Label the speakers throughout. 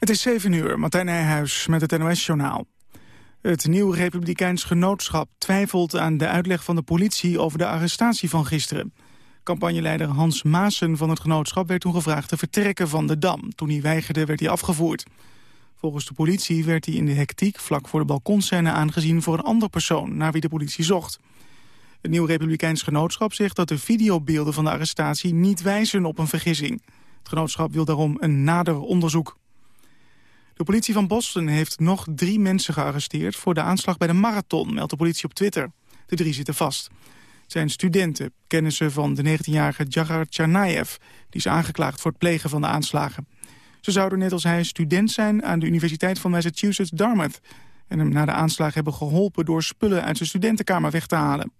Speaker 1: Het is 7 uur, Martijn Nijhuis met het NOS-journaal. Het Nieuw Republikeins Genootschap twijfelt aan de uitleg van de politie over de arrestatie van gisteren. Campagneleider Hans Maassen van het genootschap werd toen gevraagd te vertrekken van de Dam. Toen hij weigerde werd hij afgevoerd. Volgens de politie werd hij in de hectiek vlak voor de balkonscène aangezien voor een ander persoon naar wie de politie zocht. Het Nieuw Republikeins Genootschap zegt dat de videobeelden van de arrestatie niet wijzen op een vergissing. Het genootschap wil daarom een nader onderzoek. De politie van Boston heeft nog drie mensen gearresteerd... voor de aanslag bij de marathon, meldt de politie op Twitter. De drie zitten vast. Het zijn studenten, kennissen van de 19-jarige Jagar Tsarnaev... die is aangeklaagd voor het plegen van de aanslagen. Ze zouden net als hij student zijn aan de Universiteit van Massachusetts Dartmouth... en hem na de aanslag hebben geholpen door spullen uit zijn studentenkamer weg te halen.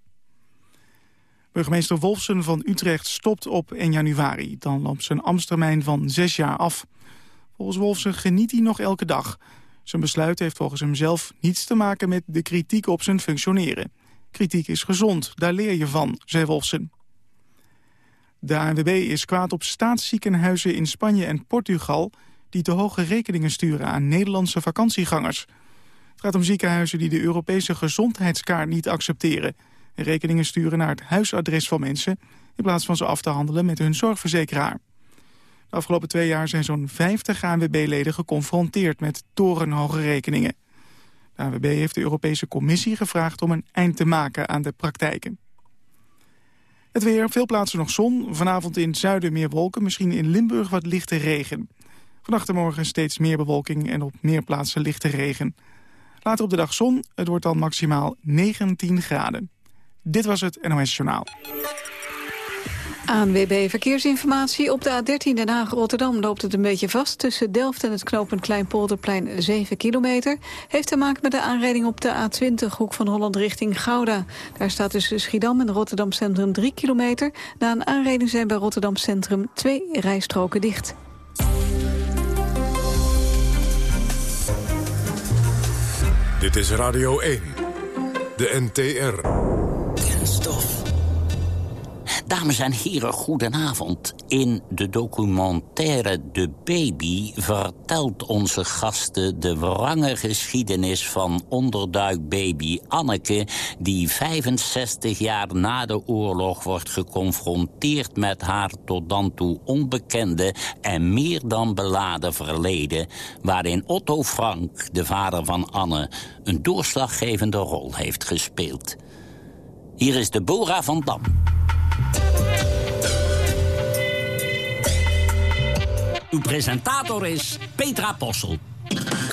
Speaker 1: Burgemeester Wolfsen van Utrecht stopt op 1 januari. Dan loopt zijn ambtstermijn van zes jaar af... Volgens Wolfsen geniet hij nog elke dag. Zijn besluit heeft volgens hem zelf niets te maken met de kritiek op zijn functioneren. Kritiek is gezond, daar leer je van, zei Wolfsen. De ANWB is kwaad op staatsziekenhuizen in Spanje en Portugal... die te hoge rekeningen sturen aan Nederlandse vakantiegangers. Het gaat om ziekenhuizen die de Europese gezondheidskaart niet accepteren... en rekeningen sturen naar het huisadres van mensen... in plaats van ze af te handelen met hun zorgverzekeraar. De afgelopen twee jaar zijn zo'n 50 ANWB-leden geconfronteerd met torenhoge rekeningen. De ANWB heeft de Europese Commissie gevraagd om een eind te maken aan de praktijken. Het weer, veel plaatsen nog zon. Vanavond in het zuiden meer wolken, misschien in Limburg wat lichte regen. Vannacht en morgen steeds meer bewolking en op meer plaatsen lichte regen. Later op de dag zon, het wordt dan maximaal 19 graden. Dit was het NOS Journaal.
Speaker 2: ANWB Verkeersinformatie. Op de A13 Den Haag-Rotterdam loopt het een beetje vast... tussen Delft en het knooppunt Kleinpolderplein 7 kilometer. Heeft te maken met de aanrijding op de A20, hoek van Holland richting Gouda. Daar staat tussen Schiedam en Rotterdam Centrum 3 kilometer. Na een aanrijding zijn bij Rotterdam Centrum twee rijstroken dicht.
Speaker 3: Dit is Radio 1, de NTR.
Speaker 4: Dames en heren, goedenavond. In de documentaire De Baby vertelt onze gasten de wrange geschiedenis van onderduikbaby Anneke... die 65 jaar na de oorlog wordt geconfronteerd met haar tot dan toe onbekende... en meer dan beladen verleden... waarin Otto Frank, de vader van Anne, een doorslaggevende rol heeft gespeeld. Hier is Deborah van Dam. Uw presentator is Petra Possel.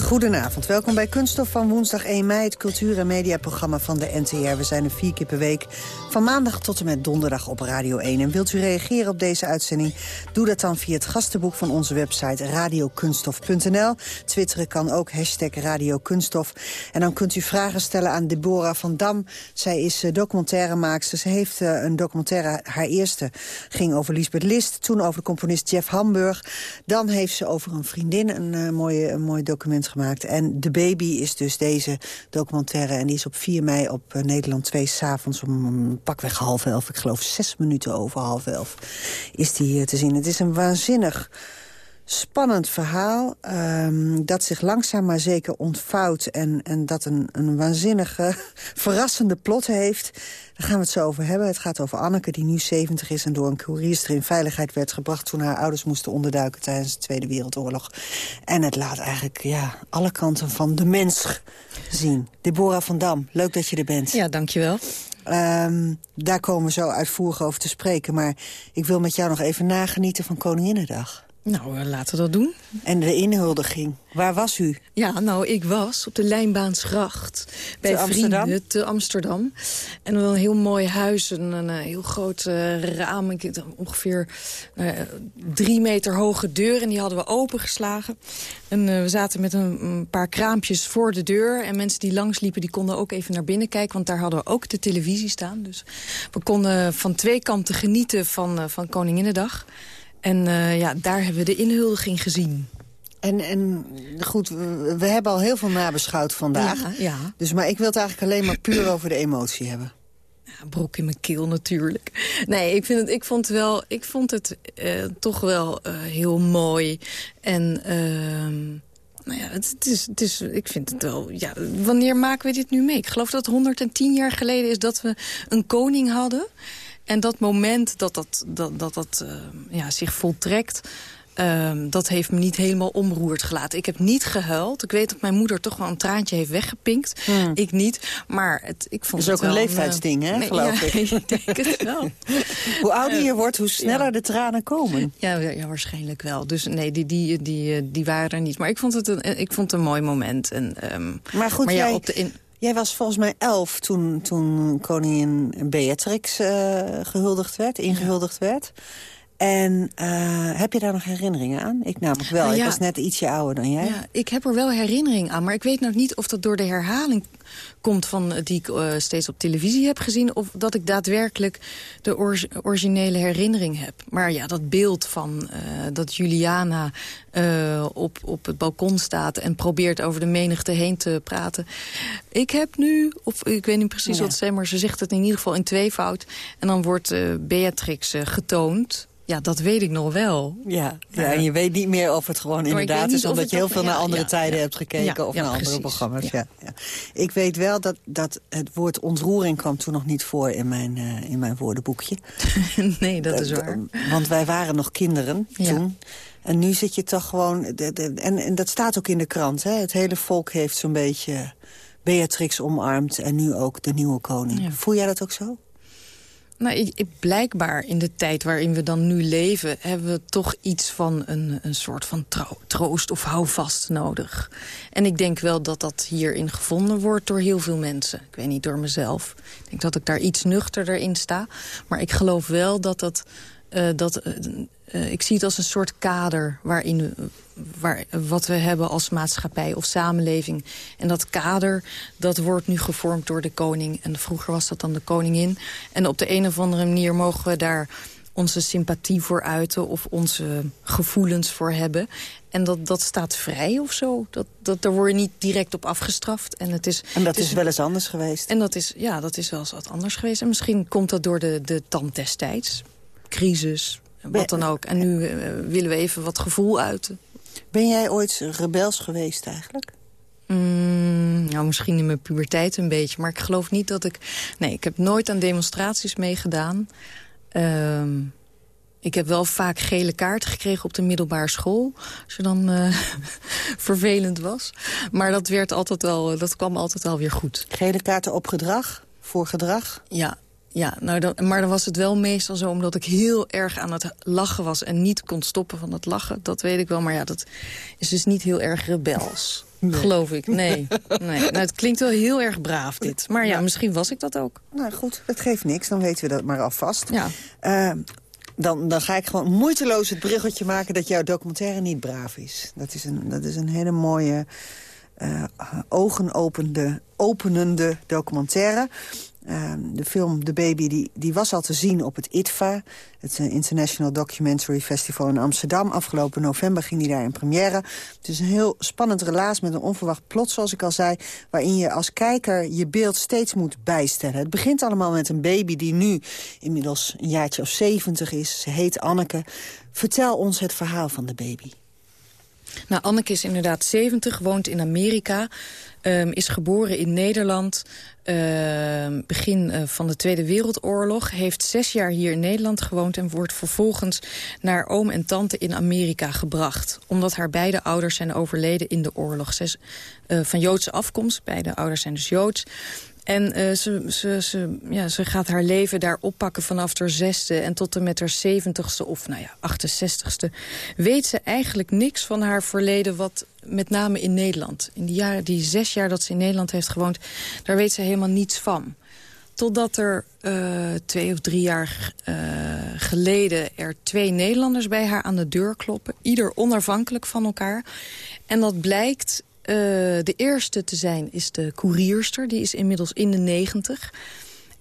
Speaker 5: Goedenavond, welkom bij Kunststof van woensdag 1 mei... het cultuur- en mediaprogramma van de NTR. We zijn er vier keer per week, van maandag tot en met donderdag op Radio 1. En wilt u reageren op deze uitzending? Doe dat dan via het gastenboek van onze website radiokunststof.nl. Twitteren kan ook, hashtag. En dan kunt u vragen stellen aan Deborah van Dam. Zij is uh, documentairemaakster. Ze heeft uh, een documentaire, haar eerste, ging over Lisbeth List. Toen over de componist Jeff Hamburg. Dan heeft ze over een vriendin een, uh, mooie, een mooi document gemaakt. En De Baby is dus deze documentaire. En die is op 4 mei op Nederland 2 s'avonds om pakweg half elf. Ik geloof zes minuten over half elf is die hier te zien. Het is een waanzinnig spannend verhaal um, dat zich langzaam maar zeker ontvouwt... en, en dat een, een waanzinnige, verrassende plot heeft. Daar gaan we het zo over hebben. Het gaat over Anneke, die nu 70 is... en door een koerierster in veiligheid werd gebracht... toen haar ouders moesten onderduiken tijdens de Tweede Wereldoorlog. En het laat eigenlijk ja, alle kanten van de mens zien. Deborah van Dam, leuk dat je er bent.
Speaker 6: Ja, dankjewel.
Speaker 5: Um, daar komen we zo uitvoerig over te spreken. Maar ik wil met jou nog even nagenieten van Koninginnedag.
Speaker 6: Nou, laten we dat doen.
Speaker 5: En de inhuldiging. Waar was u?
Speaker 6: Ja, nou, ik was op de Lijnbaansgracht. Bij
Speaker 5: te Amsterdam?
Speaker 6: vrienden te Amsterdam. En een heel mooi huis, een, een heel groot uh, raam. Ongeveer uh, drie meter hoge deur. En die hadden we opengeslagen. En uh, we zaten met een, een, paar kraampjes voor de deur. En mensen die langsliepen, die konden ook even naar binnen kijken. Want daar hadden we ook de televisie staan. Dus we konden van twee kanten genieten van, van Koninginnedag. En uh, ja, daar hebben we de inhuldiging gezien.
Speaker 5: En, en goed, we, hebben al heel veel nabeschouwd vandaag.
Speaker 6: Ja, ja.
Speaker 5: Dus, maar ik wil het eigenlijk alleen maar puur over de emotie hebben.
Speaker 6: Ja, brok in mijn keel natuurlijk. Nee, ik, vind het, ik vond, wel, ik vond het uh, toch wel uh, heel mooi. En nou ja, het, het, is, het is, ik vind het wel... Ja, wanneer maken we dit nu mee? Ik geloof dat het 110 jaar geleden is dat we een koning hadden. En dat moment dat dat, dat, dat, dat uh, ja, zich voltrekt... Um, dat heeft me niet helemaal omroerd gelaten. Ik heb niet gehuild. Ik weet dat mijn moeder toch wel een traantje heeft weggepinkt. Hmm. Ik niet. Maar het, ik vond
Speaker 5: dat is ook een leeftijdsding, hè,
Speaker 6: nee,
Speaker 5: geloof
Speaker 6: ja, ik. ik denk het wel.
Speaker 5: hoe ouder je wordt, hoe sneller ja. de tranen komen.
Speaker 6: Ja, ja, waarschijnlijk wel. Dus nee, die, die, die, die waren er niet. Maar ik vond het een, ik vond het een mooi moment. En, um,
Speaker 5: maar goed,
Speaker 6: maar
Speaker 5: jij...
Speaker 6: op de in
Speaker 5: Jij was volgens mij elf toen, toen koningin Beatrix uh, gehuldigd werd, ingehuldigd werd. En uh, heb je daar nog herinneringen aan? Ik namelijk wel.
Speaker 6: Nou ja,
Speaker 5: ik was net ietsje ouder dan jij.
Speaker 6: Ja, ik heb er wel herinnering aan. Maar ik weet nog niet of dat door de herhaling komt van die ik uh, steeds op televisie heb gezien... of dat ik daadwerkelijk de or originele herinnering heb. Maar ja, dat beeld van uh, dat Juliana op, op het balkon staat... en probeert over de menigte heen te praten. Ik heb nu, of ik weet niet precies ja. wat ze maar ze zegt het in ieder geval in tweefout. En dan wordt Beatrix getoond... Ja, dat weet ik nog wel.
Speaker 5: Ja, ja, en je weet niet meer of het gewoon inderdaad is... omdat je heel veel naar andere ja, tijden ja, hebt gekeken... of naar andere programma's. Ja. Ik weet wel dat, dat het woord ontroering kwam toen nog niet voor in mijn, uh, in mijn woordenboekje.
Speaker 6: nee, dat is waar.
Speaker 5: Want wij waren nog kinderen toen. En nu zit je toch gewoon... De, de, en, en dat staat ook in de krant. Hè? Het hele volk heeft zo'n beetje Beatrix omarmd... en nu ook de nieuwe koning. Voel jij dat ook zo?
Speaker 6: Nou, ik, ik, blijkbaar in de tijd waarin we dan nu leven... hebben we toch iets van een, een soort van troost of houvast nodig. En ik denk wel dat dat hierin gevonden wordt door heel veel mensen. Ik weet niet, door mezelf. Ik denk dat ik daar iets nuchterder in sta. Maar ik geloof wel dat dat... Uh, dat uh, uh, ik zie het als een soort kader waarin waar, wat we hebben als maatschappij of samenleving. En dat kader, dat wordt nu gevormd door de koning. En vroeger was dat dan de koningin. En op de een of andere manier mogen we daar onze sympathie voor uiten... of onze gevoelens voor hebben. En dat, dat staat vrij of zo. Dat, dat, daar word je niet direct op afgestraft. En, het is,
Speaker 5: en dat
Speaker 6: het
Speaker 5: is, is wel eens anders geweest.
Speaker 6: En dat is, ja, dat is wel eens wat anders geweest. En misschien komt dat door de, de tand destijds. Crisis, wat dan ook. En nu uh, willen we even wat gevoel uiten.
Speaker 5: Ben jij ooit rebels geweest eigenlijk?
Speaker 6: Mm, nou, misschien in mijn puberteit een beetje. Maar ik geloof niet dat ik... Nee, ik heb nooit aan demonstraties meegedaan. Uh, ik heb wel vaak gele kaarten gekregen op de middelbare school. Als je dan uh, vervelend was. Maar dat, werd altijd wel, dat kwam altijd wel weer goed.
Speaker 5: Gele kaarten op gedrag? Voor gedrag?
Speaker 6: Ja, ja, nou dan, maar dan was het wel meestal zo omdat ik heel erg aan het lachen was... en niet kon stoppen van het lachen. Dat weet ik wel, maar ja, dat is dus niet heel erg rebels. Nee. Geloof ik, nee. nee. Nou, het klinkt wel heel erg braaf, dit. Maar ja, ja, misschien was ik dat ook.
Speaker 5: Nou goed, het geeft niks, dan weten we dat maar alvast.
Speaker 6: Ja.
Speaker 5: Uh, dan, dan ga ik gewoon moeiteloos het bruggetje maken... dat jouw documentaire niet braaf is. Dat is een, dat is een hele mooie, uh, ogenopenende openende documentaire... Uh, de film The Baby die, die was al te zien op het ITVA. Het International Documentary Festival in Amsterdam. Afgelopen november ging die daar in première. Het is een heel spannend relaas met een onverwacht plot, zoals ik al zei... waarin je als kijker je beeld steeds moet bijstellen. Het begint allemaal met een baby die nu inmiddels een jaartje of zeventig is. Ze heet Anneke. Vertel ons het verhaal van de baby.
Speaker 6: Nou, Anneke is inderdaad 70, woont in Amerika... Um, is geboren in Nederland, uh, begin uh, van de Tweede Wereldoorlog. Heeft zes jaar hier in Nederland gewoond... en wordt vervolgens naar oom en tante in Amerika gebracht. Omdat haar beide ouders zijn overleden in de oorlog. Ze is uh, van Joodse afkomst, beide ouders zijn dus Joods. En uh, ze, ze, ze, ja, ze gaat haar leven daar oppakken vanaf haar zesde... en tot en met haar zeventigste of nou ja, 68ste... weet ze eigenlijk niks van haar verleden... wat met name in Nederland. In die, jaren, die zes jaar dat ze in Nederland heeft gewoond... daar weet ze helemaal niets van. Totdat er uh, twee of drie jaar uh, geleden... er twee Nederlanders bij haar aan de deur kloppen. Ieder onafhankelijk van elkaar. En dat blijkt uh, de eerste te zijn is de koerierster. Die is inmiddels in de negentig.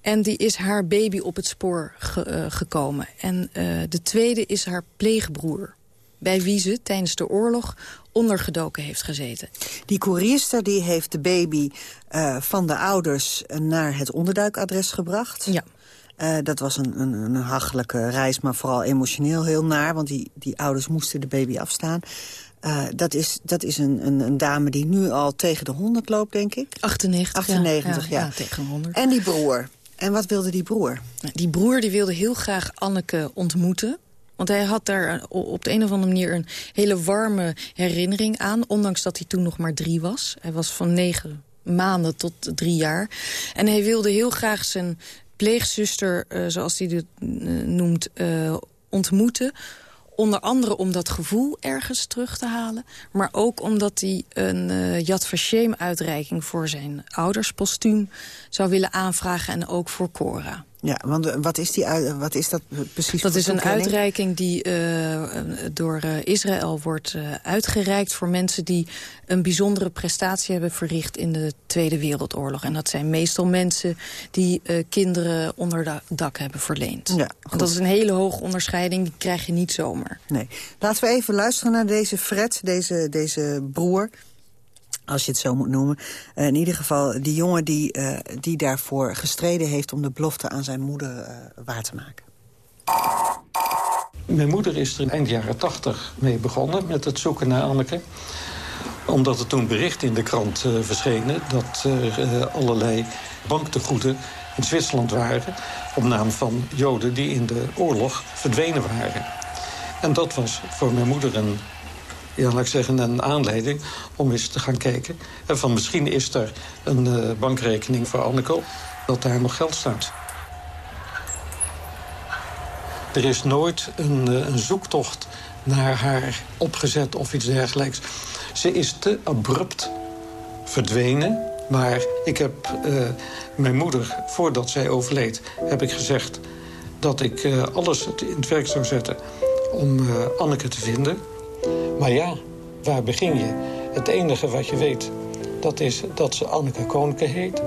Speaker 6: En die is haar baby op het spoor ge gekomen. En de tweede is haar pleegbroer. Bij wie ze tijdens de oorlog ondergedoken heeft gezeten.
Speaker 5: Die koerierster die heeft de baby uh, van de ouders naar het onderduikadres gebracht.
Speaker 6: Ja.
Speaker 5: Uh, dat was een, een, een hachelijke reis, maar vooral emotioneel heel naar. Want die, die ouders moesten de baby afstaan. Uh, dat is, dat is een, een, een, dame die nu al tegen de 100 loopt, denk ik.
Speaker 6: 98,
Speaker 5: 98 ja,
Speaker 6: ja. ja. tegen 100.
Speaker 5: En die broer. En wat wilde die broer?
Speaker 6: Die broer die wilde heel graag Anneke ontmoeten. Want hij had daar op de een of andere manier een hele warme herinnering aan. Ondanks dat hij toen nog maar drie was. Hij was van negen maanden tot drie jaar. En hij wilde heel graag zijn pleegzuster, uh, zoals hij het uh, noemt, uh, ontmoeten Onder andere om dat gevoel ergens terug te halen. Maar ook omdat hij een uh, Yad Vashem-uitreiking voor zijn ouders postuum zou willen aanvragen. En ook voor Cora.
Speaker 5: Ja, want eh, wat is, die, wat is dat precies?
Speaker 6: Dat is een uitreiking die uh, door uh, Israël wordt uh, uitgereikt... voor mensen die een bijzondere prestatie hebben verricht in de Tweede Wereldoorlog. En dat zijn meestal mensen die kinderen onder dak hebben verleend. Ja, dat is een hele hoge onderscheiding, die krijg je niet zomaar.
Speaker 5: Nee. Laten we even luisteren naar deze Fred, deze, deze broer als je het zo moet noemen. Uh, in ieder geval die jongen die, uh, die daarvoor gestreden heeft... om de belofte aan zijn moeder uh, waar te maken.
Speaker 7: Mijn moeder is er eind jaren tachtig mee begonnen met het zoeken naar Anneke. Omdat er toen bericht in de krant verschenen... dat er allerlei banktegoeden in Zwitserland waren... op naam van Joden die in de oorlog verdwenen waren. En dat was voor mijn moeder een ja, laat ik zeggen, een aanleiding om eens te gaan kijken. En van misschien is er een uh, bankrekening voor Anneke dat daar nog geld staat. Er is nooit een, uh, een zoektocht naar haar opgezet of iets dergelijks. Ze is te abrupt verdwenen. Maar ik heb uh, mijn moeder, voordat zij overleed, heb ik gezegd dat ik alles in het werk zou zetten om uh, Anneke te vinden. Maar ja, waar begin je? Het enige wat je weet, dat is dat ze Anneke Koneke heet.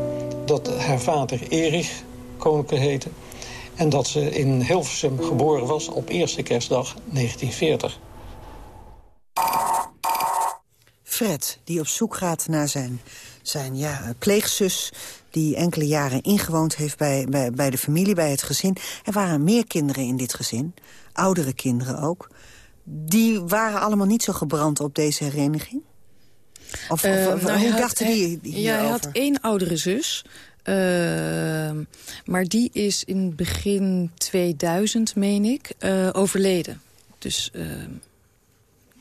Speaker 7: Dat haar vader Erich Koneke heette. En dat ze in Hilversum geboren was op eerste kerstdag 1940.
Speaker 5: Fred, die op zoek gaat naar zijn, zijn ja, pleegzus... die enkele jaren ingewoond heeft bij, bij, bij de familie, bij het gezin. Er waren meer kinderen in dit gezin, oudere kinderen ook die waren allemaal niet zo gebrand op deze hereniging? Of, uh, of nou, hoe dachten die hierover?
Speaker 6: Ja, hij had één oudere zus. Uh, maar die is in begin 2000, meen ik, uh, overleden. Dus...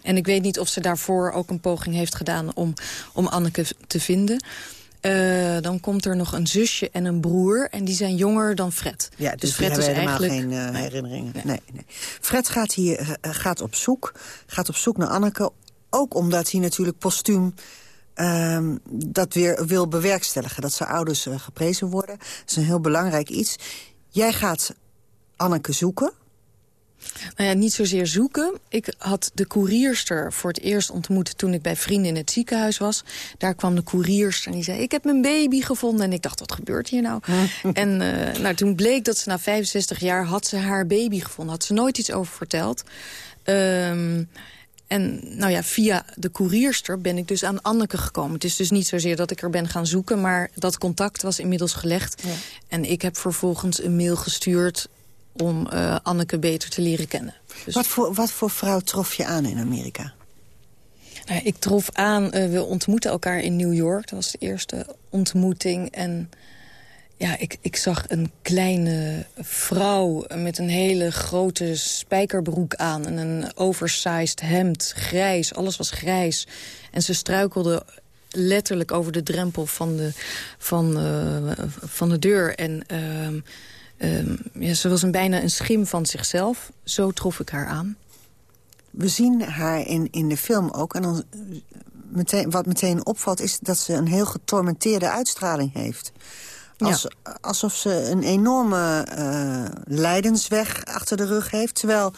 Speaker 6: En ik weet niet of ze daarvoor ook een poging heeft gedaan om, om Anneke te vinden. Uh, dan komt er nog een zusje en een broer. En die zijn jonger dan Fred.
Speaker 5: Ja, dus, dus Fred is eigenlijk geen uh, herinneringen. Nee. Nee, nee. Fred gaat, hier, uh, gaat op zoek. Gaat op zoek naar Anneke. Ook omdat hij natuurlijk postuum uh, dat weer wil bewerkstelligen. Dat zijn ouders geprezen worden. Dat is een heel belangrijk iets. Jij gaat Anneke zoeken.
Speaker 6: Nou ja, niet zozeer zoeken. Ik had de koerierster voor het eerst ontmoet toen ik bij vrienden in het ziekenhuis was. Daar kwam de koerierster en die zei, ik heb mijn baby gevonden. En ik dacht, wat gebeurt hier nou? en uh, nou, toen bleek dat ze na 65 jaar had ze haar baby gevonden. Had ze nooit iets over verteld. Um, en nou ja, via de koerierster ben ik dus aan Anneke gekomen. Het is dus niet zozeer dat ik er ben gaan zoeken... maar dat contact was inmiddels gelegd. Ja. En ik heb vervolgens een mail gestuurd om uh, Anneke beter te leren kennen.
Speaker 5: Dus... Wat, voor, wat voor vrouw trof je aan in Amerika?
Speaker 6: Nou, ik trof aan, uh, we ontmoetten elkaar in New York. Dat was de eerste ontmoeting. En ja, ik, ik zag een kleine vrouw met een hele grote spijkerbroek aan... en een oversized hemd, grijs, alles was grijs. En ze struikelde letterlijk over de drempel van de, van, uh, van de deur. En... Uh, Um, ja, ze was een, bijna een schim van zichzelf. Zo trof ik haar aan.
Speaker 5: We zien haar in, in de film ook. En dan meteen, wat meteen opvalt is dat ze een heel getormenteerde uitstraling heeft. Als, ja. Alsof ze een enorme uh, lijdensweg achter de rug heeft. Terwijl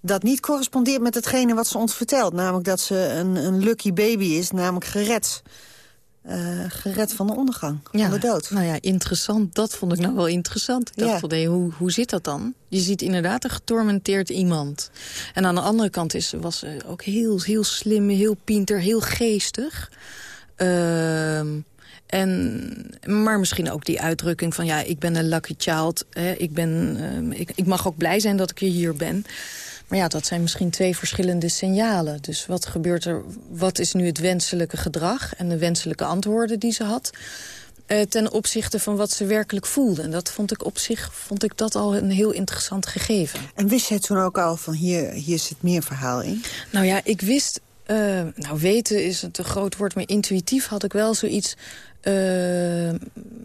Speaker 5: dat niet correspondeert met hetgene wat ze ons vertelt. Namelijk dat ze een, een lucky baby is, namelijk gered uh, gered van de ondergang, ja, van de dood.
Speaker 6: Nou ja, interessant. Dat vond ik nou wel interessant. Ik dacht, ja. hoe, hoe zit dat dan? Je ziet inderdaad een getormenteerd iemand. En aan de andere kant is, was ze ook heel, heel slim, heel pinter, heel geestig. Uh, en, maar misschien ook die uitdrukking van... ja, ik ben een lucky child. Hè, ik, ben, uh, ik, ik mag ook blij zijn dat ik hier ben. Maar ja, dat zijn misschien twee verschillende signalen. Dus wat gebeurt er, wat is nu het wenselijke gedrag... en de wenselijke antwoorden die ze had... Uh, ten opzichte van wat ze werkelijk voelde. En dat vond ik op zich vond ik dat al een heel interessant gegeven.
Speaker 5: En wist jij toen ook al van hier, hier zit meer verhaal in?
Speaker 6: Nou ja, ik wist... Uh, nou, weten is het een groot woord, maar intuïtief had ik wel zoiets... Uh,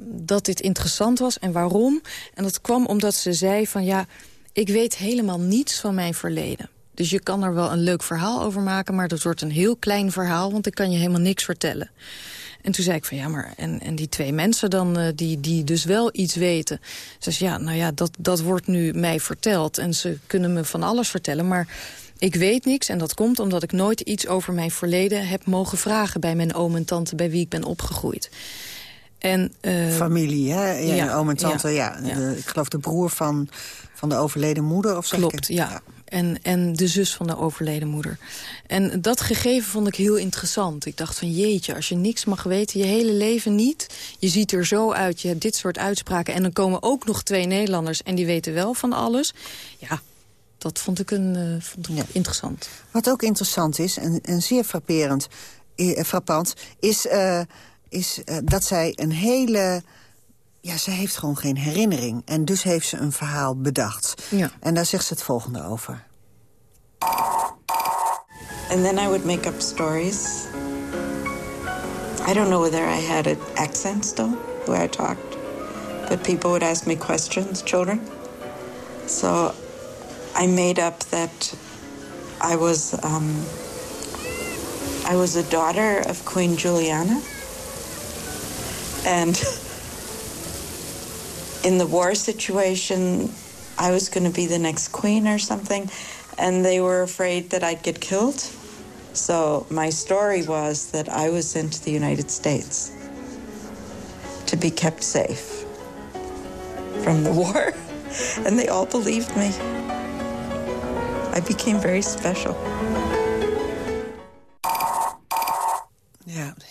Speaker 6: dat dit interessant was en waarom. En dat kwam omdat ze zei van ja, ik weet helemaal niets van mijn verleden. Dus je kan er wel een leuk verhaal over maken... maar dat wordt een heel klein verhaal, want ik kan je helemaal niks vertellen. En toen zei ik van ja, maar en, en die twee mensen dan, uh, die, die dus wel iets weten. Ze zei ja, nou ja, dat, dat wordt nu mij verteld. En ze kunnen me van alles vertellen, maar ik weet niks. En dat komt omdat ik nooit iets over mijn verleden heb mogen vragen... bij mijn oom en tante bij wie ik ben opgegroeid.
Speaker 5: En, uh, Familie, hè? Ja, ja, oom en tante, ja. ja. De, ik geloof de broer van, van de overleden moeder, of
Speaker 6: Klopt, ja. ja. En, en de zus van de overleden moeder. En dat gegeven vond ik heel interessant. Ik dacht van jeetje, als je niks mag weten, je hele leven niet. Je ziet er zo uit, je hebt dit soort uitspraken. En dan komen ook nog twee Nederlanders en die weten wel van alles. Ja, dat vond ik, een, uh, vond ik interessant.
Speaker 5: Wat ook interessant is, en, en zeer frapperend, eh, frappant... is, uh, is uh, dat zij een hele ja, ze heeft gewoon geen herinnering. En dus heeft ze een verhaal bedacht. Ja. En daar zegt ze het volgende over.
Speaker 8: And then I would make up stories. I don't know whether I had an accent still, the way I talked. But people would ask me questions, children. So I made up that I was um, I was a daughter of Queen Juliana. And in the war situation, I was going to be the next queen or something, and they were afraid that I'd get killed. So my story was that I was sent to the United States to be kept safe from the war, and they all believed me. I became very special.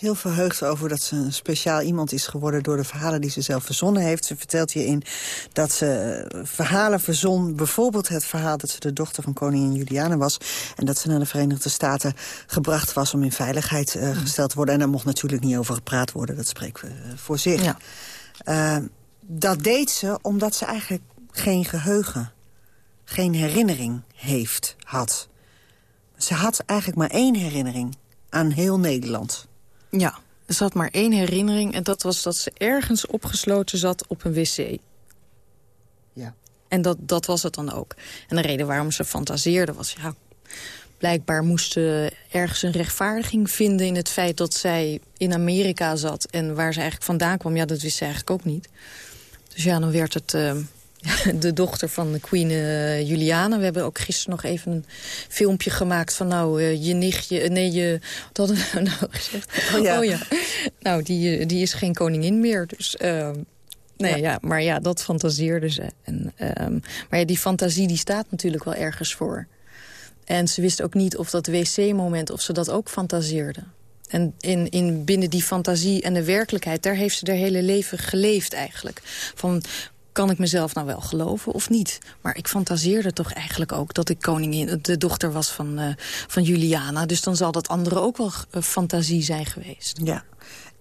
Speaker 5: Heel verheugd over dat ze een speciaal iemand is geworden... door de verhalen die ze zelf verzonnen heeft. Ze vertelt hierin dat ze verhalen verzon. Bijvoorbeeld het verhaal dat ze de dochter van koningin Juliana was... en dat ze naar de Verenigde Staten gebracht was om in veiligheid uh, gesteld te worden. En daar mocht natuurlijk niet over gepraat worden. Dat spreekt uh, voor zich. Ja. Uh, dat deed ze omdat ze eigenlijk geen geheugen, geen herinnering heeft, had. Ze had eigenlijk maar één herinnering aan heel Nederland.
Speaker 6: Ja, er zat maar één herinnering en dat was dat ze ergens opgesloten zat op een wc.
Speaker 5: Ja.
Speaker 6: En dat, dat was het dan ook. En de reden waarom ze fantaseerde was... ja, blijkbaar moest ze ergens een rechtvaardiging vinden... in het feit dat zij in Amerika zat en waar ze eigenlijk vandaan kwam. Ja, dat wist ze eigenlijk ook niet. Dus ja, dan werd het... Uh, de dochter van de Queen uh, Juliana. We hebben ook gisteren nog even een filmpje gemaakt van nou, uh, je nichtje, nee, je, wat hadden we nou gezegd?
Speaker 5: Oh ja.
Speaker 6: Oh, ja. Nou, die, eh, die is geen koningin meer, dus... Uh, nee, ja. ja. maar ja, dat fantaseerde ze. En, um, maar ja, die fantasie die staat natuurlijk wel ergens voor. En ze wist ook niet of dat wc-moment, of ze dat ook fantaseerde. En in, in binnen die fantasie en de werkelijkheid, daar heeft ze haar hele leven geleefd eigenlijk. Van kan ik mezelf nou wel geloven of niet? Maar ik fantaseerde toch eigenlijk ook dat ik koningin, de dochter was van, uh, van Juliana. Dus dan zal dat andere ook wel uh, fantasie zijn geweest.
Speaker 5: Ja,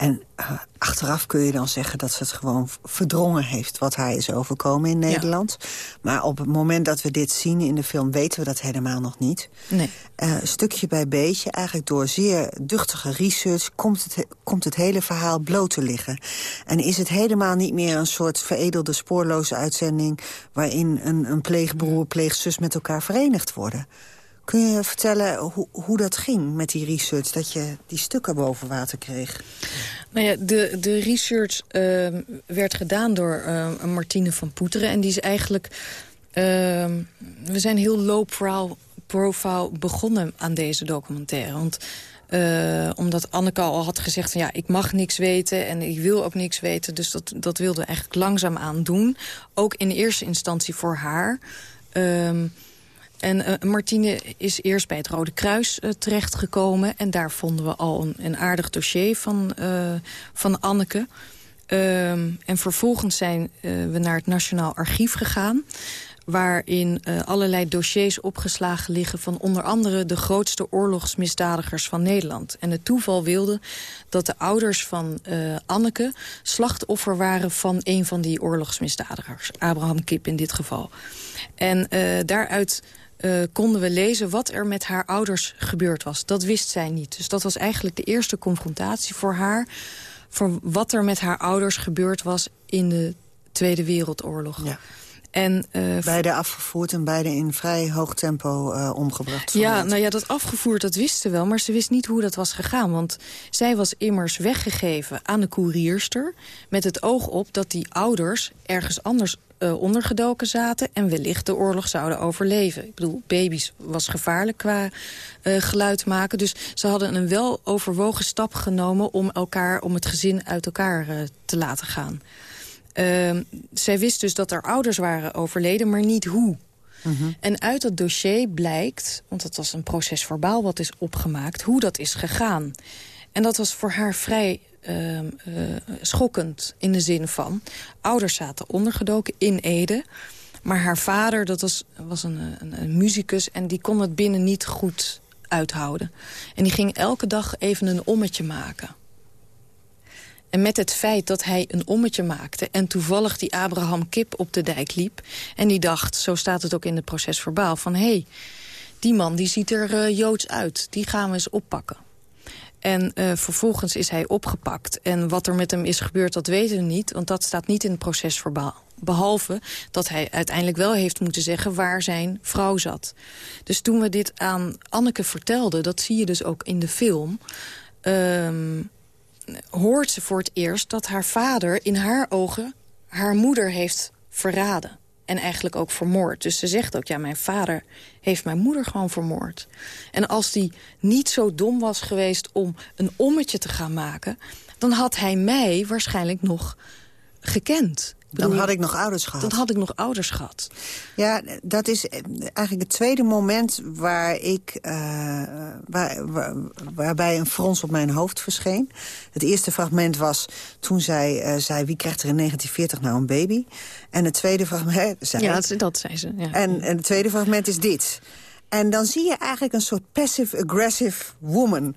Speaker 5: en uh, achteraf kun je dan zeggen dat ze het gewoon verdrongen heeft... wat haar is overkomen in Nederland. Ja. Maar op het moment dat we dit zien in de film weten we dat helemaal nog niet.
Speaker 6: Nee.
Speaker 5: Uh, stukje bij beetje, eigenlijk door zeer duchtige research... Komt het, komt het hele verhaal bloot te liggen. En is het helemaal niet meer een soort veredelde spoorloze uitzending... waarin een, een pleegbroer, pleegzus met elkaar verenigd worden... Kun je vertellen hoe, hoe dat ging met die research? Dat je die stukken boven water kreeg?
Speaker 6: Nou ja, de, de research uh, werd gedaan door uh, Martine van Poeteren. En die is eigenlijk... Uh, we zijn heel low profile begonnen aan deze documentaire. Want uh, omdat Anneke al had gezegd van ja, ik mag niks weten en ik wil ook niks weten. Dus dat, dat wilde eigenlijk langzaam aan doen. Ook in eerste instantie voor haar. En uh, Martine is eerst bij het Rode Kruis uh, terechtgekomen. En daar vonden we al een, een aardig dossier van, uh, van Anneke. Um, en vervolgens zijn we naar het Nationaal Archief gegaan waarin allerlei dossiers opgeslagen liggen... van onder andere de grootste oorlogsmisdadigers van Nederland. En het toeval wilde dat de ouders van Anneke... slachtoffer waren van een van die oorlogsmisdadigers. Abraham Kip in dit geval. En daaruit uh, konden we lezen wat er met haar ouders gebeurd was. Dat wist zij niet. Dus dat was eigenlijk de eerste confrontatie voor haar... voor wat er met haar ouders gebeurd was in de Tweede Wereldoorlog. Ja.
Speaker 5: En, uh, beide afgevoerd en beide in vrij hoog tempo uh, omgebracht.
Speaker 6: Ja, nou ja, dat afgevoerd, dat wist ze wel. Maar ze wist niet hoe dat was gegaan. Want zij was immers weggegeven aan de koerierster... met het oog op dat die ouders ergens anders uh, ondergedoken zaten... en wellicht de oorlog zouden overleven. Ik bedoel, baby's was gevaarlijk qua uh, geluid maken. Dus ze hadden een wel overwogen stap genomen... om, elkaar, om het gezin uit elkaar uh, te laten gaan. Uh, zij wist dus dat er ouders waren overleden, maar niet hoe. Uh -huh. En uit dat dossier blijkt, want dat was een proces verbaal wat is opgemaakt... hoe dat is gegaan. En dat was voor haar vrij uh, schokkend in de zin van... ouders zaten ondergedoken in Ede... maar haar vader dat was, was een, een, muzikus en die kon het binnen niet goed uithouden. En die ging elke dag even een ommetje maken... En met het feit dat hij een ommetje maakte... en toevallig die Abraham Kip op de dijk liep... en die dacht, zo staat het ook in het proces verbaal... van hé, hey, die man die ziet er uh, Joods uit, die gaan we eens oppakken. En uh, vervolgens is hij opgepakt. En wat er met hem is gebeurd, dat weten we niet. Want dat staat niet in het procesverbaal. Behalve dat hij uiteindelijk wel heeft moeten zeggen waar zijn vrouw zat. Dus toen we dit aan Anneke vertelden, dat zie je dus ook in de film... Um, hoort ze voor het eerst dat haar vader in haar ogen haar moeder heeft verraden. En eigenlijk ook vermoord. Dus ze zegt ook, ja, mijn vader heeft mijn moeder gewoon vermoord. En als die niet zo dom was geweest om een ommetje te gaan maken... dan had hij mij waarschijnlijk nog gekend.
Speaker 5: Dan had ik nog ouders gehad.
Speaker 6: Dan had ik nog ouders gehad.
Speaker 5: Ja, dat is eigenlijk het tweede moment waar ik, uh, waar, waar, waarbij een frons op mijn hoofd verscheen. Het eerste fragment was toen zij uh, zei... wie krijgt er in 1940 nou een baby? En het tweede fragment... Zei,
Speaker 6: ja, dat, dat zei ze. Ja.
Speaker 5: En, en het tweede fragment is dit. En dan zie je eigenlijk een soort passive-aggressive woman...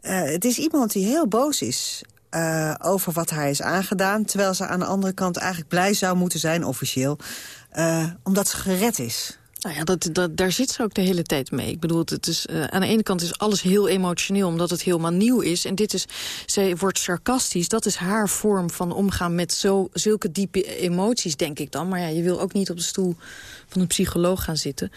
Speaker 5: Uh, het is iemand die heel boos is uh, over wat haar is aangedaan. Terwijl ze aan de andere kant eigenlijk blij zou moeten zijn, officieel. Uh, omdat ze gered is.
Speaker 6: Nou ja, dat, daar zit ze ook de hele tijd mee. Ik bedoel, het is, uh, aan de ene kant is alles heel emotioneel... omdat het helemaal nieuw is. En dit is, zij wordt sarcastisch. Dat is haar vorm van omgaan met zo, zulke diepe emoties, denk ik dan. Maar ja, je wil ook niet op de stoel van een psycholoog gaan zitten.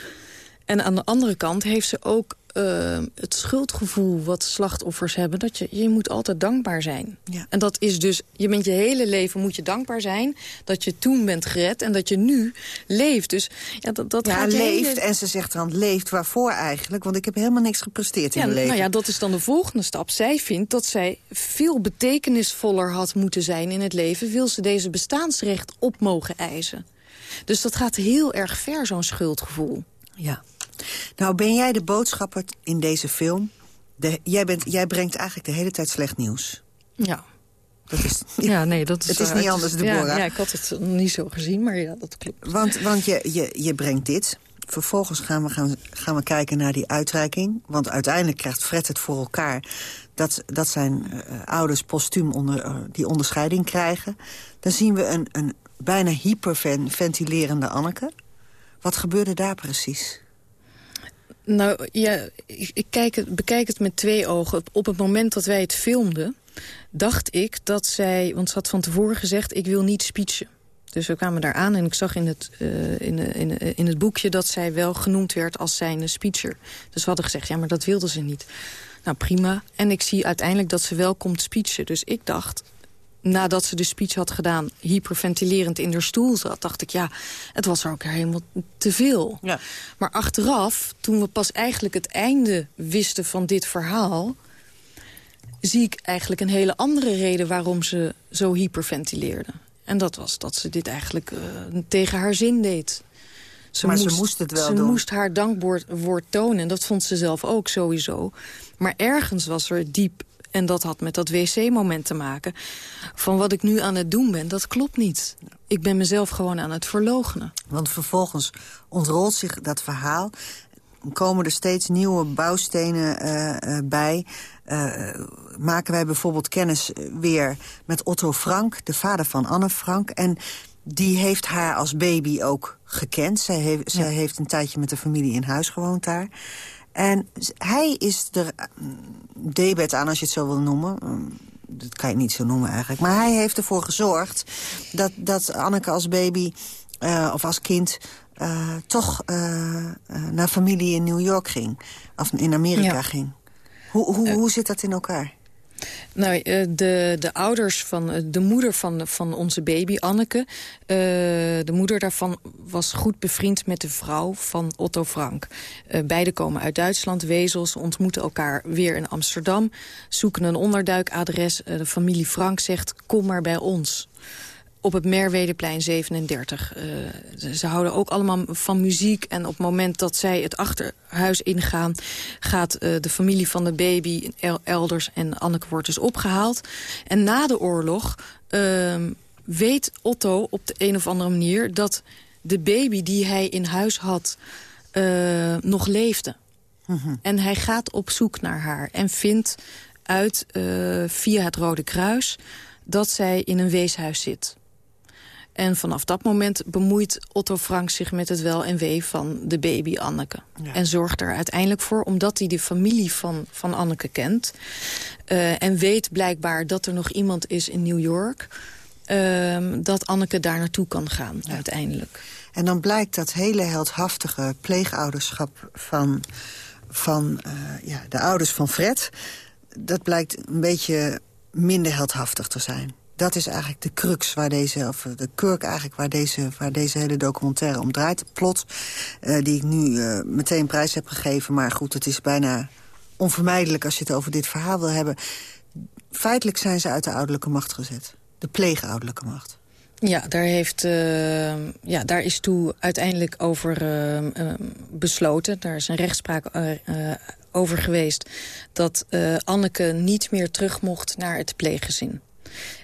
Speaker 6: En aan de andere kant heeft ze ook uh, het schuldgevoel wat slachtoffers hebben... dat je, je moet altijd dankbaar zijn. Ja. En dat is dus, je bent je hele leven moet je dankbaar zijn... dat je toen bent gered en dat je nu leeft. Dus ja, dat, dat
Speaker 5: ja,
Speaker 6: gaat
Speaker 5: leeft.
Speaker 6: Hele...
Speaker 5: En ze zegt dan, leeft waarvoor eigenlijk? Want ik heb helemaal niks gepresteerd in
Speaker 6: ja,
Speaker 5: mijn leven.
Speaker 6: Nou ja, dat is dan de volgende stap. Zij vindt dat zij veel betekenisvoller had moeten zijn in het leven... wil ze deze bestaansrecht op mogen eisen. Dus dat gaat heel erg ver, zo'n schuldgevoel.
Speaker 5: Ja. Nou, ben jij de boodschapper in deze film? De, jij, bent, jij brengt eigenlijk de hele tijd slecht nieuws.
Speaker 6: Ja.
Speaker 5: Dat is,
Speaker 6: ja, nee, dat is
Speaker 5: Het is niet anders, Deborah.
Speaker 6: Ja, ja, ik had het niet zo gezien, maar ja, dat klopt.
Speaker 5: Want, want je, je, je brengt dit. Vervolgens gaan we, gaan, gaan we kijken naar die uitreiking. Want uiteindelijk krijgt Fred het voor elkaar... dat, dat zijn uh, ouders postuum onder, uh, die onderscheiding krijgen. Dan zien we een, een bijna hyperventilerende Anneke. Wat gebeurde daar precies?
Speaker 6: Nou, ja, ik het, bekijk het met twee ogen. Op het moment dat wij het filmden, dacht ik dat zij... want ze had van tevoren gezegd, ik wil niet speechen. Dus we kwamen daar aan en ik zag in het, uh, in, in, in het boekje... dat zij wel genoemd werd als zijn speecher. Dus we hadden gezegd, ja, maar dat wilde ze niet. Nou, prima. En ik zie uiteindelijk dat ze wel komt speechen. Dus ik dacht, nadat ze de speech had gedaan, hyperventilerend in haar stoel zat... dacht ik, ja, het was er ook helemaal te veel.
Speaker 5: Ja.
Speaker 6: Maar achteraf, toen we pas eigenlijk het einde wisten van dit verhaal... zie ik eigenlijk een hele andere reden waarom ze zo hyperventileerde. En dat was dat ze dit eigenlijk uh, tegen haar zin deed.
Speaker 5: Ze maar moest, ze moest het wel
Speaker 6: ze
Speaker 5: doen.
Speaker 6: moest haar dankwoord tonen. En dat vond ze zelf ook sowieso. Maar ergens was er diep En dat had met dat wc-moment te maken. Van wat ik nu aan het doen ben, dat klopt niet. Ik ben mezelf gewoon aan het verlogenen.
Speaker 5: Want vervolgens ontrolt zich dat verhaal komen er steeds nieuwe bouwstenen uh, uh, bij. Uh, maken wij bijvoorbeeld kennis weer met Otto Frank, de vader van Anne Frank. En die heeft haar als baby ook gekend. Zij heeft, zij heeft een tijdje met de familie in huis gewoond daar. En hij is er debet aan, als je het zo wil noemen. Dat kan je niet zo noemen eigenlijk. Maar hij heeft ervoor gezorgd dat, dat Anneke als baby uh, of als kind uh, toch uh, naar familie in New York ging. Of in Amerika ja. ging. Hoe, hoe, hoe zit dat in elkaar?
Speaker 6: Nou, de, de ouders van de moeder van, van onze baby, Anneke... Uh, de moeder daarvan was goed bevriend met de vrouw van Otto Frank. Beiden komen uit Duitsland, Wezels, ontmoeten elkaar weer in Amsterdam... zoeken een onderduikadres. De familie Frank zegt, kom maar bij ons op het Merwedeplein 37. Uh, ze houden ook allemaal van muziek. En op het moment dat zij het achterhuis ingaan... gaat uh, de familie van de baby elders en Anneke wordt dus opgehaald. En na de oorlog uh, weet Otto op de een of andere manier... dat de baby die hij in huis had uh, nog leefde. -hmm. En hij gaat op zoek naar haar en vindt uit via het Rode Kruis dat zij in een weeshuis zit. En vanaf dat moment bemoeit Otto Frank zich met het wel en wee van de baby Anneke. Ja. En zorgt er uiteindelijk voor, omdat hij de familie van, van Anneke kent... Uh, en weet blijkbaar dat er nog iemand is in New York... Uh, dat Anneke daar naartoe kan gaan, ja. uiteindelijk.
Speaker 5: En dan blijkt dat hele heldhaftige pleegouderschap van, van uh, ja, de ouders van Fred... dat blijkt een beetje minder heldhaftig te zijn dat is eigenlijk de crux waar deze, of de kurk eigenlijk waar deze, waar deze hele documentaire om draait. Plot uh, die ik nu uh, meteen prijs heb gegeven. Maar goed, het is bijna onvermijdelijk als je het over dit verhaal wil hebben. Feitelijk zijn ze uit de ouderlijke macht gezet. De pleegouderlijke macht.
Speaker 6: Ja, daar, heeft, uh, ja, daar is toe uiteindelijk over besloten. Daar is een rechtspraak over geweest... dat Anneke niet meer terug mocht naar het pleeggezin.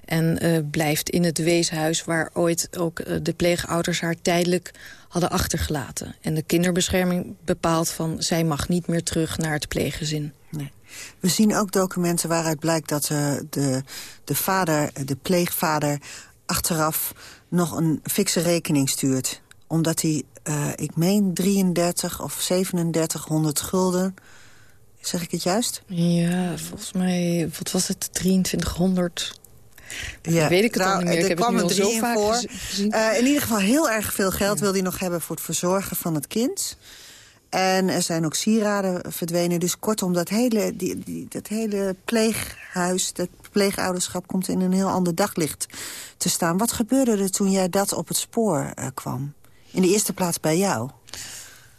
Speaker 6: En uh, blijft in het weeshuis waar ooit ook uh, de pleegouders haar tijdelijk hadden achtergelaten. En de kinderbescherming bepaalt van zij mag niet meer terug naar het pleeggezin. Nee.
Speaker 5: We zien ook documenten waaruit blijkt dat uh, de, de vader, de pleegvader, achteraf nog een fikse rekening stuurt. Omdat hij, ik meen 33 of 3700 gulden... Zeg ik het juist?
Speaker 6: Ja, volgens mij, wat was het, 2300 ja. weet ik het nou, niet meer. Ik heb het zo vaak voor.
Speaker 5: Uh, in ieder geval heel erg veel geld ja. wil hij nog hebben voor het verzorgen van het kind. En er zijn ook sieraden verdwenen. Dus kortom, dat hele, die, die, dat hele pleeghuis, dat pleegouderschap... komt in een heel ander daglicht te staan. Wat gebeurde er toen jij dat op het spoor uh, kwam? In de eerste plaats bij jou.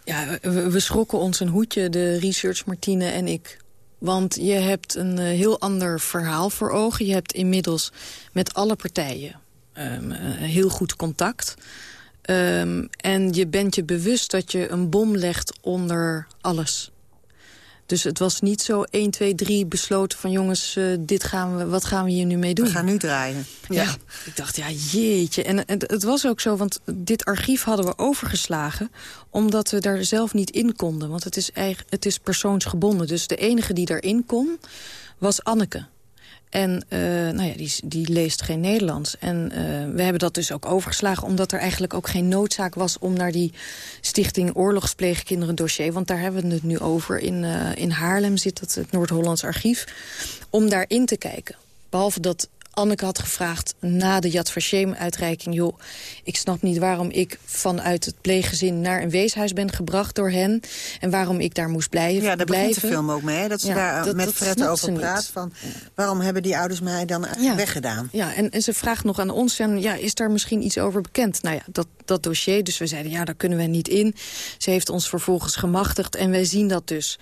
Speaker 6: Ja, we, we schrokken ons een hoedje, de research Martine en ik want je hebt een uh, heel ander verhaal voor ogen. Je hebt inmiddels met alle partijen um, uh, heel goed contact. Um, en je bent je bewust dat je een bom legt onder alles. Dus het was niet zo 1, 2, 3 besloten van jongens, uh, dit gaan we, wat gaan we hier nu mee doen?
Speaker 5: We gaan nu draaien.
Speaker 6: Ja, ja ik dacht, ja jeetje. En, en, het was ook zo, want dit archief hadden we overgeslagen... omdat we daar zelf niet in konden. Want het is, eigen, het is persoonsgebonden. Dus de enige die daarin kon, was Anneke. En uh, nou ja, die, die leest geen Nederlands. En uh, we hebben dat dus ook overgeslagen... omdat er eigenlijk ook geen noodzaak was... om naar die stichting Oorlogspleegkinderen dossier... want daar hebben we het nu over. In, uh, in Haarlem zit het, het Noord-Hollands archief. Om daarin te kijken. Behalve dat Anneke had gevraagd na de Yad Vashem-uitreiking... joh, ik snap niet waarom ik vanuit het pleeggezin naar een weeshuis ben gebracht door hen... en waarom ik daar moest blijven.
Speaker 5: Ja, daar begint de film ook mee, hè? dat ze ja, daar dat, met dat Fred over praat. Van, waarom hebben die ouders mij dan ja. weggedaan?
Speaker 6: Ja, en, en ze vraagt nog aan ons, en, ja, is daar misschien iets over bekend? Nou ja, dat, dat dossier, dus we zeiden, ja, daar kunnen we niet in. Ze heeft ons vervolgens gemachtigd en wij zien dat dus...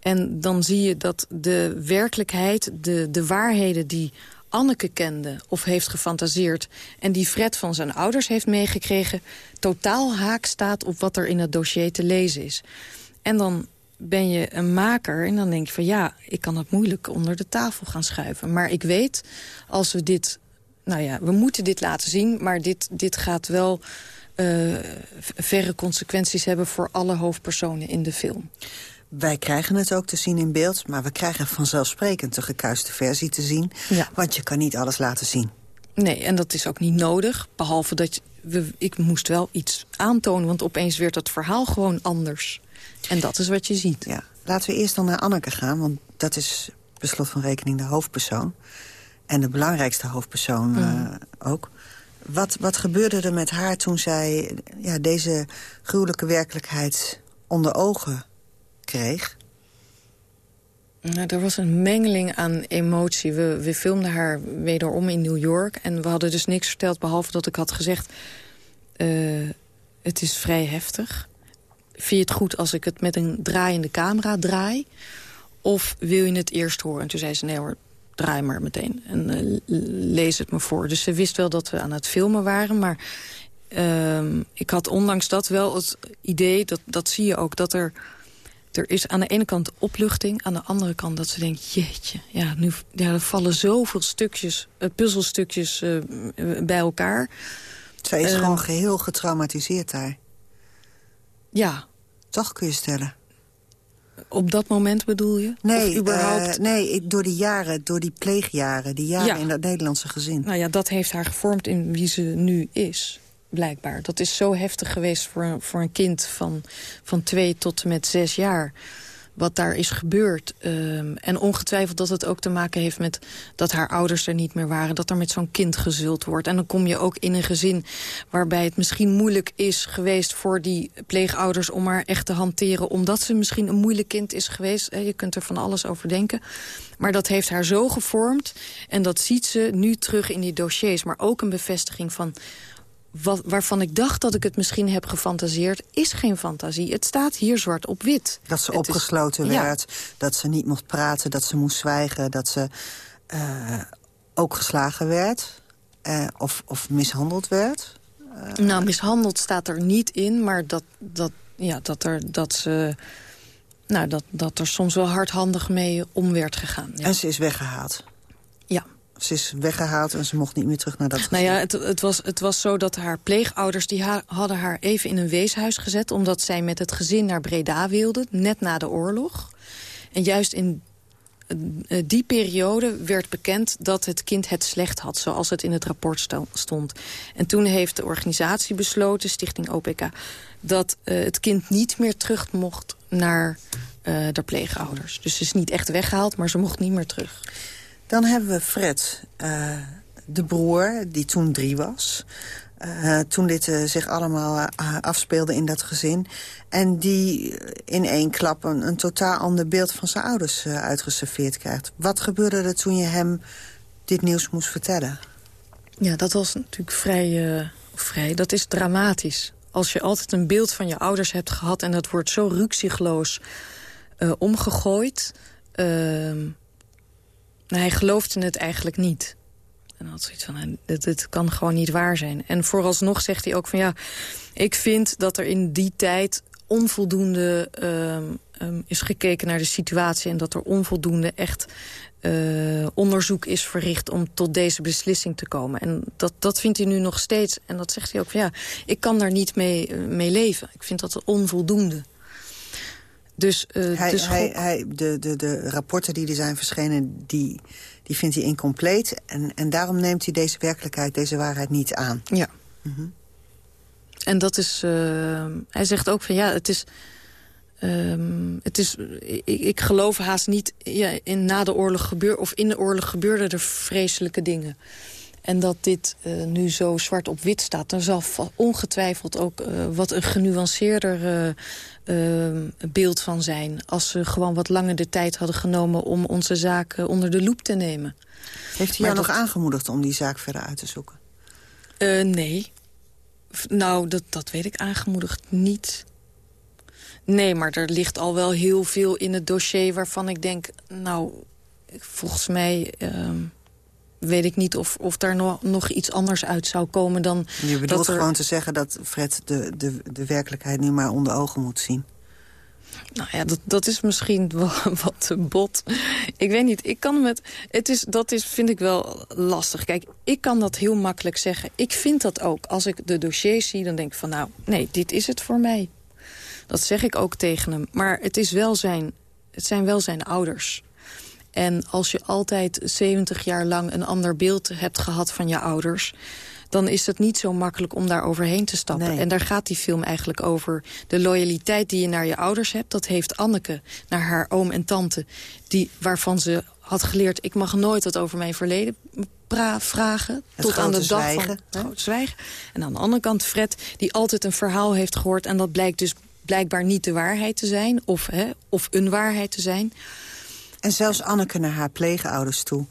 Speaker 6: En dan zie je dat de werkelijkheid, de, de waarheden die Anneke kende of heeft gefantaseerd... en die Fred van zijn ouders heeft meegekregen... totaal haak staat op wat er in het dossier te lezen is. En dan ben je een maker en dan denk je van... ja, ik kan het moeilijk onder de tafel gaan schuiven. Maar ik weet, als we dit... Nou ja, we moeten dit laten zien, maar dit, dit gaat wel... Uh, verre consequenties hebben voor alle hoofdpersonen in de film.
Speaker 5: Wij krijgen het ook te zien in beeld, maar we krijgen vanzelfsprekend de gekuiste versie te zien. Ja. Want je kan niet alles laten zien.
Speaker 6: Nee, en dat is ook niet nodig. Behalve dat we, ik moest wel iets aantonen, want opeens werd het verhaal gewoon anders. En dat is wat je ziet.
Speaker 5: Ja. Laten we eerst dan naar Anneke gaan, want dat is beslot van rekening de hoofdpersoon. En de belangrijkste hoofdpersoon mm. uh, ook. Wat, wat gebeurde er met haar toen zij ja, deze gruwelijke werkelijkheid onder ogen kreeg?
Speaker 6: Nou, er was een mengeling aan emotie. We, we filmden haar wederom in New York. En we hadden dus niks verteld behalve dat ik had gezegd... Uh, het is vrij heftig. Vind je het goed als ik het met een draaiende camera draai? Of wil je het eerst horen? En toen zei ze, nee hoor, draai maar meteen. En uh, lees het me voor. Dus ze wist wel dat we aan het filmen waren. Maar uh, ik had ondanks dat wel het idee, dat, dat zie je ook... dat er er is aan de ene kant opluchting. Aan de andere kant dat ze denkt, jeetje, ja, nu ja, er vallen zoveel stukjes, uh, puzzelstukjes uh, bij elkaar.
Speaker 5: Zij is uh, gewoon geheel getraumatiseerd daar.
Speaker 6: Ja.
Speaker 5: Toch kun je stellen.
Speaker 6: Op dat moment bedoel je?
Speaker 5: Nee, überhaupt... nee door die jaren, door die pleegjaren. Die jaren ja. in dat Nederlandse gezin.
Speaker 6: Nou ja, dat heeft haar gevormd in wie ze nu is blijkbaar. Dat is zo heftig geweest voor, voor een kind van, van twee tot en met zes jaar wat daar is gebeurd. Um, en ongetwijfeld dat het ook te maken heeft met dat haar ouders er niet meer waren. Dat er met zo'n kind gezult wordt. En dan kom je ook in een gezin waarbij het misschien moeilijk is geweest... voor die pleegouders om haar echt te hanteren. Omdat ze misschien een moeilijk kind is geweest. Je kunt er van alles over denken. Maar dat heeft haar zo gevormd. En dat ziet ze nu terug in die dossiers. Maar ook een bevestiging van wat, waarvan ik dacht dat ik het misschien heb gefantaseerd... is geen fantasie. Het staat hier zwart op wit.
Speaker 5: Dat ze opgesloten werd, dat ze niet mocht praten, dat ze moest zwijgen... dat ze uh, ook geslagen werd uh, of, of mishandeld werd.
Speaker 6: Uh, nou, mishandeld staat er niet in, maar dat, dat, ja, dat, er, dat ze... Nou, dat, dat er soms wel hardhandig mee om werd gegaan. Ja.
Speaker 5: En ze is weggehaald. Ze is weggehaald en ze mocht niet meer terug naar dat gezin.
Speaker 6: Nou ja, het, het, was, het was zo dat haar pleegouders... die ha hadden haar even in een weeshuis gezet... omdat zij met het gezin naar Breda wilde, net na de oorlog. En juist in uh, die periode werd bekend dat het kind het slecht had... zoals het in het rapport stond. En toen heeft de organisatie besloten, Stichting OPK... dat uh, het kind niet meer terug mocht naar uh, de pleegouders. Dus ze is niet echt weggehaald, maar ze mocht niet meer terug.
Speaker 5: Dan hebben we Fred, uh, de broer, die toen drie was. Uh, toen dit uh, zich allemaal afspeelde in dat gezin. En die in één klap een, totaal ander beeld van zijn ouders uitgeserveerd krijgt. Wat gebeurde er toen je hem dit nieuws moest vertellen?
Speaker 6: Ja, dat was natuurlijk vrij... vrij dat is dramatisch. Als je altijd een beeld van je ouders hebt gehad... en dat wordt zo ruksigloos omgegooid... Ehm, hij geloofde het eigenlijk niet. En had zoiets van, dit, kan gewoon niet waar zijn. En vooralsnog zegt hij ook van ja, ik vind dat er in die tijd onvoldoende uh, is gekeken naar de situatie... en dat er onvoldoende echt uh, onderzoek is verricht om tot deze beslissing te komen. En dat, dat vindt hij nu nog steeds. En dat zegt hij ook van ja, ik kan daar niet mee, mee leven. Ik vind dat onvoldoende. Dus, uh,
Speaker 5: hij, hij, hij, de, de, de rapporten die er zijn verschenen, die, die vindt hij incompleet. En, en daarom neemt hij deze werkelijkheid, deze waarheid niet aan.
Speaker 6: Ja. Mm -hmm. En dat is... Uh, hij zegt ook van ja, het is... Um, het is ik, ik, geloof haast niet ja, in na de oorlog gebeur, of in de oorlog gebeurden er vreselijke dingen. En dat dit uh, nu zo zwart op wit staat... dan zal ongetwijfeld ook uh, wat een genuanceerder uh, beeld van zijn... als ze gewoon wat langer de tijd hadden genomen... om onze zaak onder de loep te nemen.
Speaker 5: Heeft hij jou nog aangemoedigd om die zaak verder uit te zoeken?
Speaker 6: nee. Nou, dat, dat weet ik aangemoedigd niet. Nee, maar er ligt al wel heel veel in het dossier waarvan ik denk... nou, volgens mij... Ehm, weet ik niet of, of daar nog, nog iets anders uit zou komen dan...
Speaker 5: Je bedoelt
Speaker 6: er...
Speaker 5: gewoon te zeggen dat Fred de, de, de werkelijkheid nu maar onder ogen moet zien?
Speaker 6: Nou ja, dat, dat is misschien wel wat te bot. Ik weet niet, ik kan met... Het is, dat is, vind ik wel lastig. Kijk, ik kan dat heel makkelijk zeggen. Ik vind dat ook. Als ik de dossiers zie, dan denk ik van... nou, nee, dit is het voor mij. Dat zeg ik ook tegen hem. Maar het, is wel zijn, het zijn wel zijn ouders. En als je altijd 70 jaar lang een ander beeld hebt gehad van je ouders dan is het niet zo makkelijk om daar overheen te stappen. En daar gaat die film eigenlijk over. De loyaliteit die je naar je ouders hebt, dat heeft Anneke naar haar oom en tante. Die, waarvan ze had geleerd, ik mag nooit wat over mijn verleden vragen. tot aan de dag van het zwijgen. En aan de andere kant Fred, die altijd een verhaal heeft gehoord... en dat blijkt dus blijkbaar niet de waarheid te zijn, of, hè, of een waarheid te zijn.
Speaker 5: En zelfs Anneke naar haar pleegouders toe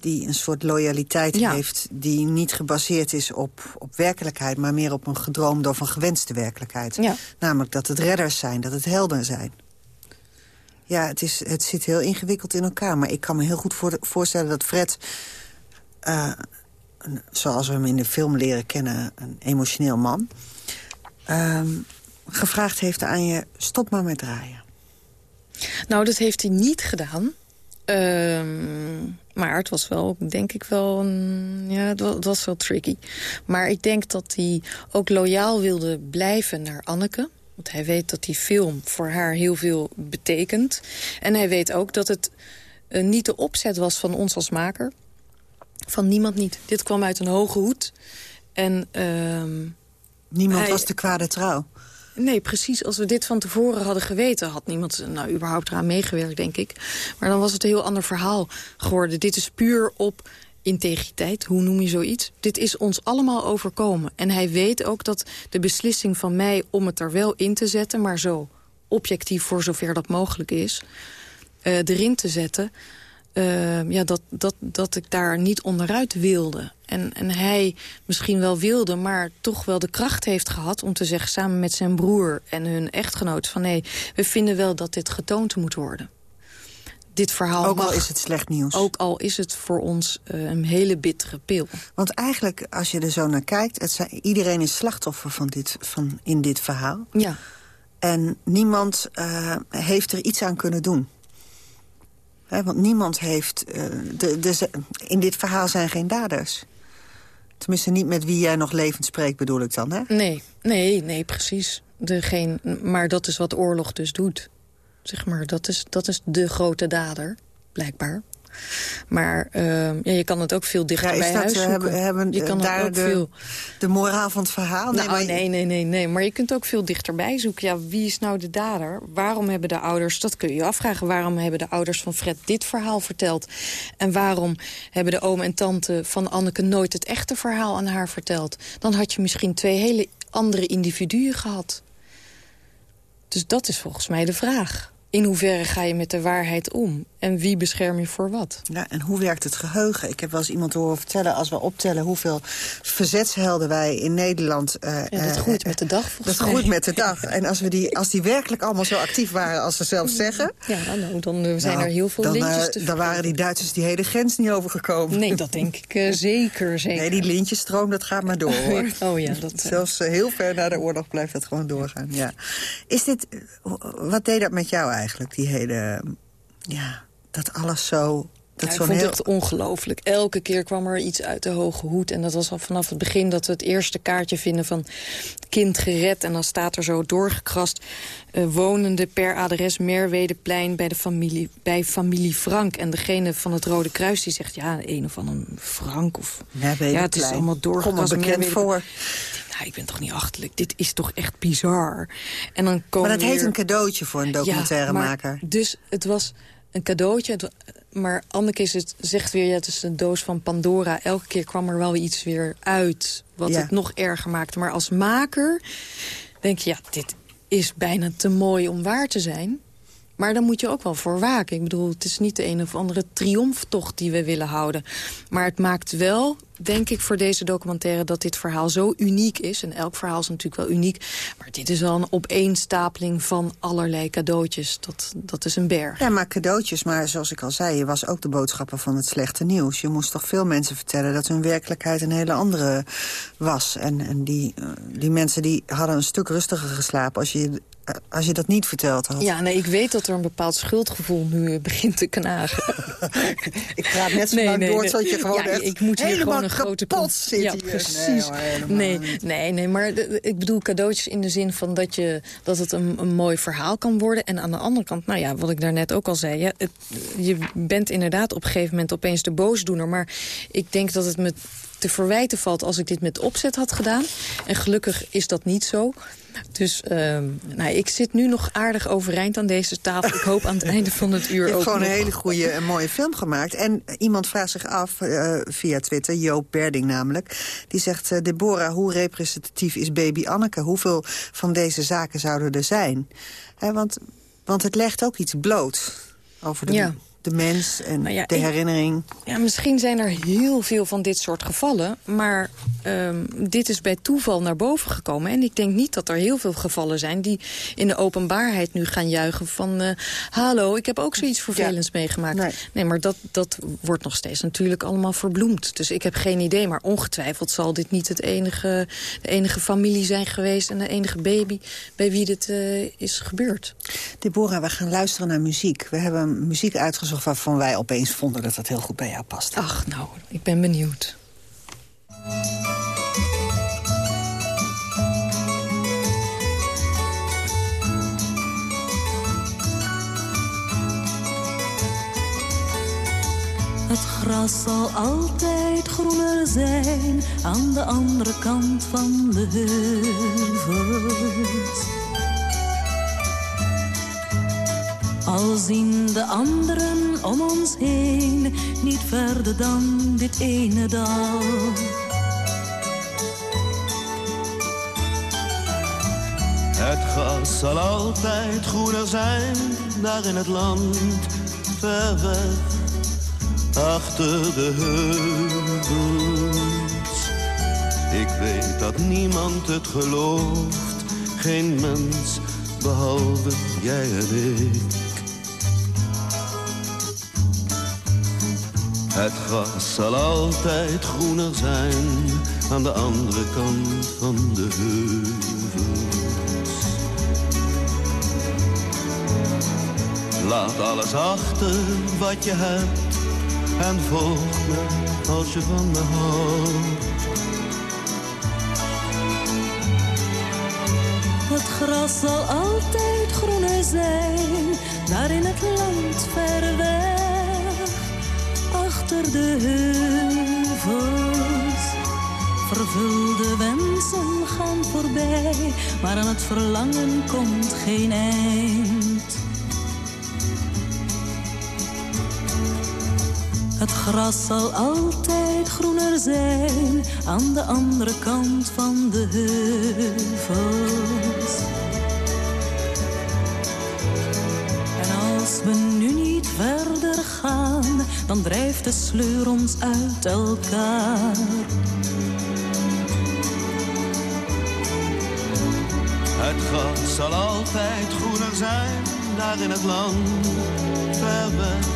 Speaker 5: die een soort loyaliteit heeft... die niet gebaseerd is op, op werkelijkheid... maar meer op een gedroomde of een gewenste werkelijkheid. Namelijk dat het redders zijn, dat het helden zijn. Ja, het, is, het zit heel ingewikkeld in elkaar. Maar ik kan me heel goed voorstellen dat Fred... Uh, zoals we hem in de film leren kennen, een emotioneel man... Uh, gevraagd heeft aan je, stop maar met draaien.
Speaker 6: Nou, dat heeft hij niet gedaan. Ehm, maar het was wel, denk ik wel, een, ja, het was, wel tricky. Maar ik denk dat hij ook loyaal wilde blijven naar Anneke. Want hij weet dat die film voor haar heel veel betekent. En hij weet ook dat het uh, niet de opzet was van ons als maker. Van niemand niet. Dit kwam uit een hoge hoed. En, uh,
Speaker 5: niemand was de kwade trouw.
Speaker 6: Nee, precies. Als we dit van tevoren hadden geweten... had niemand nou, überhaupt eraan meegewerkt, denk ik. Maar dan was het een heel ander verhaal geworden. Dit is puur op integriteit, hoe noem je zoiets? Dit is ons allemaal overkomen. En hij weet ook dat de beslissing van mij om het er wel in te zetten... maar zo objectief voor zover dat mogelijk is, uh, erin te zetten... Uh, ja, dat, dat, dat ik daar niet onderuit wilde. En, en hij misschien wel wilde, maar toch wel de kracht heeft gehad... om te zeggen samen met zijn broer en hun echtgenoot... van nee, we vinden wel dat dit getoond moet worden. Dit verhaal
Speaker 5: ook
Speaker 6: mag,
Speaker 5: al is het slecht nieuws.
Speaker 6: Ook al is het voor ons uh, een hele bittere pil.
Speaker 5: Want eigenlijk, als je er zo naar kijkt... Het zijn, iedereen is slachtoffer van dit, van, in dit verhaal.
Speaker 6: Ja.
Speaker 5: En niemand uh, heeft er iets aan kunnen doen want niemand heeft... Uh, de, de, in dit verhaal zijn geen daders. Tenminste, niet met wie jij nog levend spreekt, bedoel ik dan, hè?
Speaker 6: Nee, nee, nee, precies. De geen, maar dat is wat oorlog dus doet. Zeg maar, dat is, dat is de grote dader, blijkbaar. Maar uh, ja, je kan het ook veel dichter ja, bij huis zoeken.
Speaker 5: Hebben, hebben je kan daar ook de, veel... de moraal van het verhaal?
Speaker 6: Nee, nou, nee, nee, nee, nee. Maar je kunt ook veel dichterbij zoeken. Ja, wie is nou de dader? Waarom hebben de ouders... Dat kun je je afvragen. Waarom hebben de ouders van Fred dit verhaal verteld? En waarom hebben de oom en tante van Anneke... nooit het echte verhaal aan haar verteld? Dan had je misschien twee hele andere individuen gehad. Dus dat is volgens mij de vraag in hoeverre ga je met de waarheid om? En wie bescherm je voor wat?
Speaker 5: Ja, en hoe werkt het geheugen? Ik heb wel eens iemand horen vertellen... als we optellen hoeveel verzetshelden wij in Nederland...
Speaker 6: Uh, ja, dat groeit met de dag,
Speaker 5: Dat groeit met de dag. En als, we die, als die werkelijk allemaal zo actief waren als ze zelf zeggen...
Speaker 6: Ja, nou, dan uh, zijn nou, er heel veel dan, lintjes uh,
Speaker 5: Dan waren die Duitsers die hele grens niet overgekomen.
Speaker 6: Nee, dat denk ik zeker, zeker.
Speaker 5: Nee, die lintjesstroom, dat gaat maar door, hoor.
Speaker 6: oh ja, dat...
Speaker 5: Zelfs heel ver na de oorlog blijft dat gewoon doorgaan, ja. Is dit... Wat deed dat met jou eigenlijk? Eigenlijk, die hele... Ja, dat alles zo... Dat
Speaker 6: ja, ik vond heel... het ongelooflijk. Elke keer kwam er iets uit de hoge hoed. En dat was al vanaf het begin dat we het eerste kaartje vinden van kind gered. En dan staat er zo doorgekrast... Uh, wonende per adres Merwedeplein bij, de familie, bij familie Frank. En degene van het Rode Kruis die zegt... ja, een of ander Frank of...
Speaker 5: Ja,
Speaker 6: het is allemaal doorgekrast.
Speaker 5: Kom bekend voor
Speaker 6: ik ben toch niet achterlijk. Dit is toch echt bizar. En dan komen
Speaker 5: maar dat heet een cadeautje voor een documentairemaker.
Speaker 6: Ja, dus het was een cadeautje. Maar Anneke is het, zegt weer, ja, het is een doos van Pandora. Elke keer kwam er wel iets weer uit wat het nog erger maakte. Maar als maker denk je, ja, dit is bijna te mooi om waar te zijn. Maar dan moet je ook wel voor waken. Ik bedoel, het is niet de een of andere triomftocht die we willen houden. Maar het maakt wel, denk ik, voor deze documentaire... dat dit verhaal zo uniek is. En elk verhaal is natuurlijk wel uniek. Maar dit is wel een opeenstapeling van allerlei cadeautjes. Dat, dat is een berg.
Speaker 5: Ja, maar cadeautjes. Maar zoals ik al zei, je was ook de boodschapper van het slechte nieuws. Je moest toch veel mensen vertellen dat hun werkelijkheid een hele andere was. En, en die, eh, die mensen die hadden een stuk rustiger geslapen... als je als je dat niet verteld had.
Speaker 6: Ja, nee, ik weet dat er een bepaald schuldgevoel nu eh, begint te knagen.
Speaker 5: ik praat net zo nee, lang nee, door, nee. je gewoon ja,
Speaker 6: ik moet hier gewoon een grote
Speaker 5: pot zitten.
Speaker 6: Ja, precies. Nee, nee, nee, maar ik bedoel cadeautjes in de zin van dat, je, dat het een, een mooi verhaal kan worden. En aan de andere kant, nou ja, wat ik daarnet ook al zei... Ja, het, je bent inderdaad op een gegeven moment opeens de boosdoener. Maar ik denk dat het me te verwijten valt als ik dit met opzet had gedaan. En gelukkig is dat niet zo. Dus uh, nou, ik zit nu nog aardig overeind aan deze tafel. Ik hoop aan het einde van het uur
Speaker 5: Je
Speaker 6: hebt
Speaker 5: ook gewoon een hele goede en mooie film gemaakt. En iemand vraagt zich af, uh, via Twitter, Joop Berding namelijk... die zegt, uh, Deborah, hoe representatief is baby Anneke? Hoeveel van deze zaken zouden er zijn? He, want, want het legt ook iets bloot over de... Ja de mens en nou de herinnering.
Speaker 6: Ja, misschien zijn er heel veel van dit soort gevallen. Maar um, dit is bij toeval naar boven gekomen. En ik denk niet dat er heel veel gevallen zijn... die in de openbaarheid nu gaan juichen van... Uh, hallo, ik heb ook zoiets vervelends meegemaakt. Nee. nee, maar dat, dat wordt nog steeds natuurlijk allemaal verbloemd. Dus ik heb geen idee. Maar ongetwijfeld zal dit niet het enige, de enige familie zijn geweest... en de enige baby bij wie dit uh, is gebeurd.
Speaker 5: Deborah, we gaan luisteren naar muziek. We hebben muziek uitgezocht waarvan wij opeens vonden dat dat heel goed bij jou past.
Speaker 6: Ach, nou, ik ben benieuwd.
Speaker 9: Het gras zal altijd groener zijn aan de andere kant van de heuvels. Al zien de anderen om ons heen niet verder dan dit ene dal.
Speaker 10: Het gras zal altijd groener zijn, daar in het land, ver weg, achter de heuvels. Ik weet dat niemand het gelooft, geen mens, behalve jij en ik. Het gras zal altijd groener zijn aan de andere kant van de heuvels. Laat alles achter wat je hebt en volg me als je van me houdt.
Speaker 9: Het gras zal altijd groener zijn, daar in het land ver weg de heuvels. Vervulde wensen gaan voorbij, maar aan het verlangen komt geen eind. Het gras zal altijd groener zijn aan de andere kant van de heuvels. Niet verder gaan, dan drijft de sleur ons uit elkaar.
Speaker 10: Het gras zal altijd groener zijn, daar in het land, ver weg,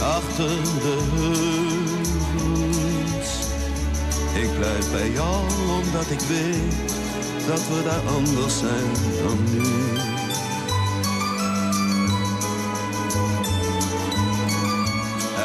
Speaker 10: achter de heuvels. Ik blijf bij jou, omdat ik weet dat we daar anders zijn dan nu.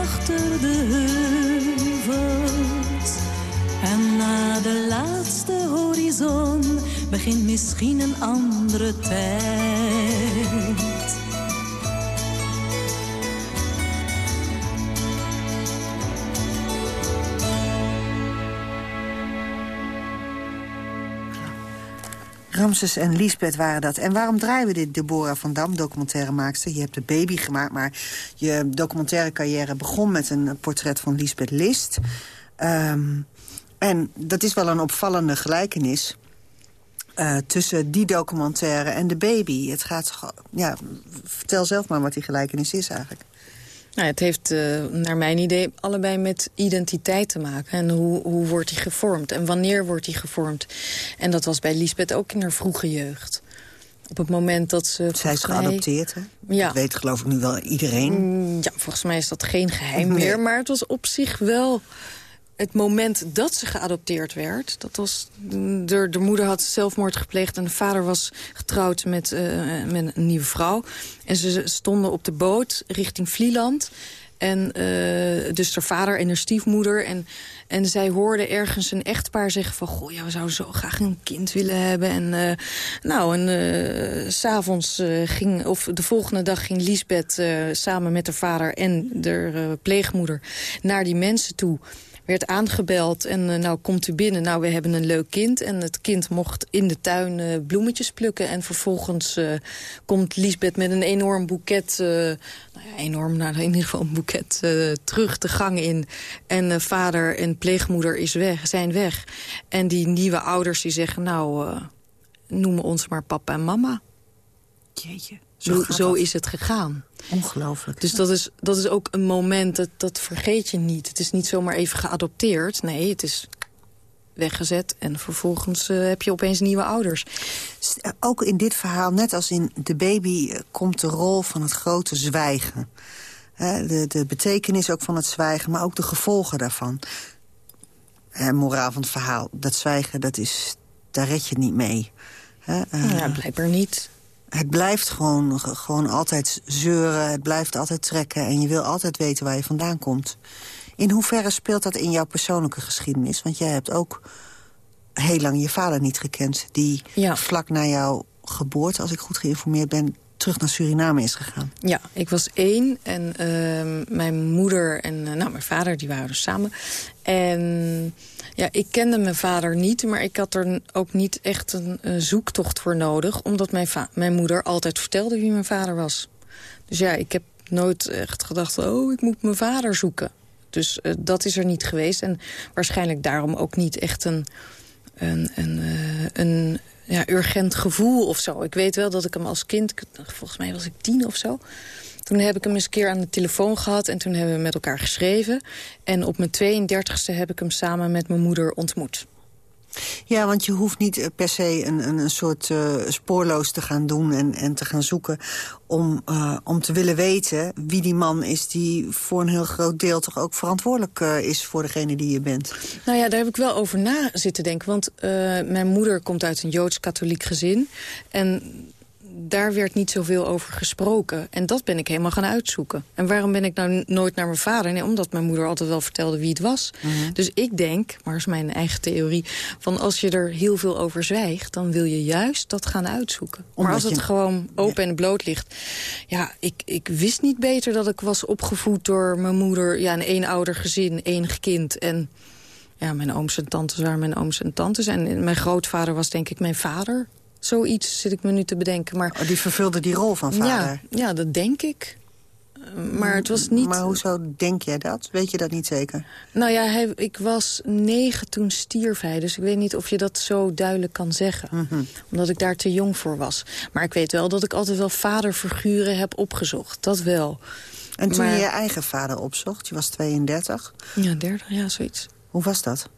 Speaker 9: achter de heuvels. En na de laatste horizon begint misschien een andere tijd.
Speaker 5: Ramses en Liesbeth waren dat. En waarom draaien we dit Deborah van Dam, documentairemaakster? Je hebt de baby gemaakt, maar je documentaire carrière begon met een portret van Liesbeth List. Um, en dat is wel een opvallende gelijkenis. eh, tussen die documentaire en de baby. Het gaat, ja, vertel zelf maar wat die gelijkenis is eigenlijk.
Speaker 6: Nou, het heeft uh, naar mijn idee allebei met identiteit te maken. En hoe, hoe wordt die gevormd en wanneer wordt die gevormd. En dat was bij Lisbeth ook in haar vroege jeugd. Op het moment dat ze...
Speaker 5: Zij is geadopteerd, hè? Ja. Dat weet geloof ik nu wel iedereen.
Speaker 6: Mm, ja, volgens mij is dat geen geheim meer. Maar het was op zich wel het moment dat ze geadopteerd werd... dat was, de, de moeder had zelfmoord gepleegd... en de vader was getrouwd met, uh, met een nieuwe vrouw. En ze stonden op de boot richting Vlieland... En uh, dus haar vader en haar stiefmoeder. En, en zij hoorde ergens een echtpaar zeggen van... goh, ja, we zouden zo graag een kind willen hebben. En uh, nou, en uh, s'avonds ging... of de volgende dag ging Lisbeth samen met haar vader en de pleegmoeder... naar die mensen toe werd aangebeld en uh, nou komt u binnen. Nou, we hebben een leuk kind. En het kind mocht in de tuin uh, bloemetjes plukken. En vervolgens uh, komt Liesbeth met een enorm boeket... nou ja, enorm, nou, in ieder geval een boeket terug de gang in. En vader en pleegmoeder is weg, zijn weg. En die nieuwe ouders die zeggen, nou, noemen ons maar papa en mama.
Speaker 5: Jeetje.
Speaker 6: Zo, zo is het gegaan.
Speaker 5: Ongelooflijk.
Speaker 6: Dus dat is, dat is ook een moment, dat, dat vergeet je niet. Het is niet zomaar even geadopteerd. Nee, het is weggezet en vervolgens uh, heb je opeens nieuwe ouders.
Speaker 5: Eh, ook in dit verhaal, net als in De Baby, eh, komt de rol van het grote zwijgen. de, de betekenis ook van het zwijgen, maar ook de gevolgen daarvan. En moraal van het verhaal, dat zwijgen, dat is, daar red je niet mee.
Speaker 6: ja, blijkbaar niet
Speaker 5: het blijft gewoon, gewoon altijd zeuren, het blijft altijd trekken... en je wil altijd weten waar je vandaan komt. In hoeverre speelt dat in jouw persoonlijke geschiedenis? Want jij hebt ook heel lang je vader niet gekend... die vlak na jouw geboorte, als ik goed geïnformeerd ben terug naar Suriname is gegaan.
Speaker 6: Ja, ik was één en uh, mijn moeder en uh, nou, mijn vader die waren dus samen. En ja, ik kende mijn vader niet, maar ik had er ook niet echt een, zoektocht voor nodig. Omdat mijn, mijn moeder altijd vertelde wie mijn vader was. Dus ja, ik heb nooit echt gedacht, oh, ik moet mijn vader zoeken. Dus uh, dat is er niet geweest. En waarschijnlijk daarom ook niet echt een, een, een, uh, een ja, urgent gevoel of zo. Ik weet wel dat ik hem als kind, volgens mij was ik tien of zo... Toen heb ik hem eens een keer aan de telefoon gehad en toen hebben we met elkaar geschreven. En op mijn 32e heb ik hem samen met mijn moeder ontmoet.
Speaker 5: Ja, want je hoeft niet eh, per se een, een, een soort uh, spoorloos te gaan doen en, en te gaan zoeken... Om, uh, om te willen weten wie die man is die voor een heel groot deel toch ook verantwoordelijk uh, is voor degene die je bent.
Speaker 6: Nou ja, daar heb ik wel over na zitten denken. Want mijn moeder komt uit een Joods-katholiek gezin. En daar werd niet zoveel over gesproken. En dat ben ik helemaal gaan uitzoeken. En waarom ben ik nou nooit naar mijn vader? Nee, omdat mijn moeder altijd wel vertelde wie het was. Mhm. Dus ik denk, maar is mijn eigen theorie... van als je er heel veel over zwijgt... dan wil je juist dat gaan uitzoeken. maar als het gewoon open en bloot ligt... ja, ik, ik wist niet beter dat ik was opgevoed door mijn moeder... ja, een eenouder gezin, enig kind... en ja, mijn ooms en tantes waren mijn ooms en tantes. En mijn grootvader was denk ik mijn vader. Zoiets zit ik me nu te bedenken. Maar,
Speaker 5: oh, die vervulde die rol van vader?
Speaker 6: Ja, ja, dat denk ik. Maar het was niet...
Speaker 5: Maar hoezo denk jij dat? Weet je dat niet zeker?
Speaker 6: Nou ja, hij, ik was negen toen stierf hij. Dus ik weet niet of je dat zo duidelijk kan zeggen. Mhm. Omdat ik daar te jong voor was. Maar ik weet wel dat ik altijd wel vaderfiguren heb opgezocht. Dat wel.
Speaker 5: En toen je je eigen vader opzocht, je was 32?
Speaker 6: Ja, 30, ja, zoiets.
Speaker 5: Hoe was dat?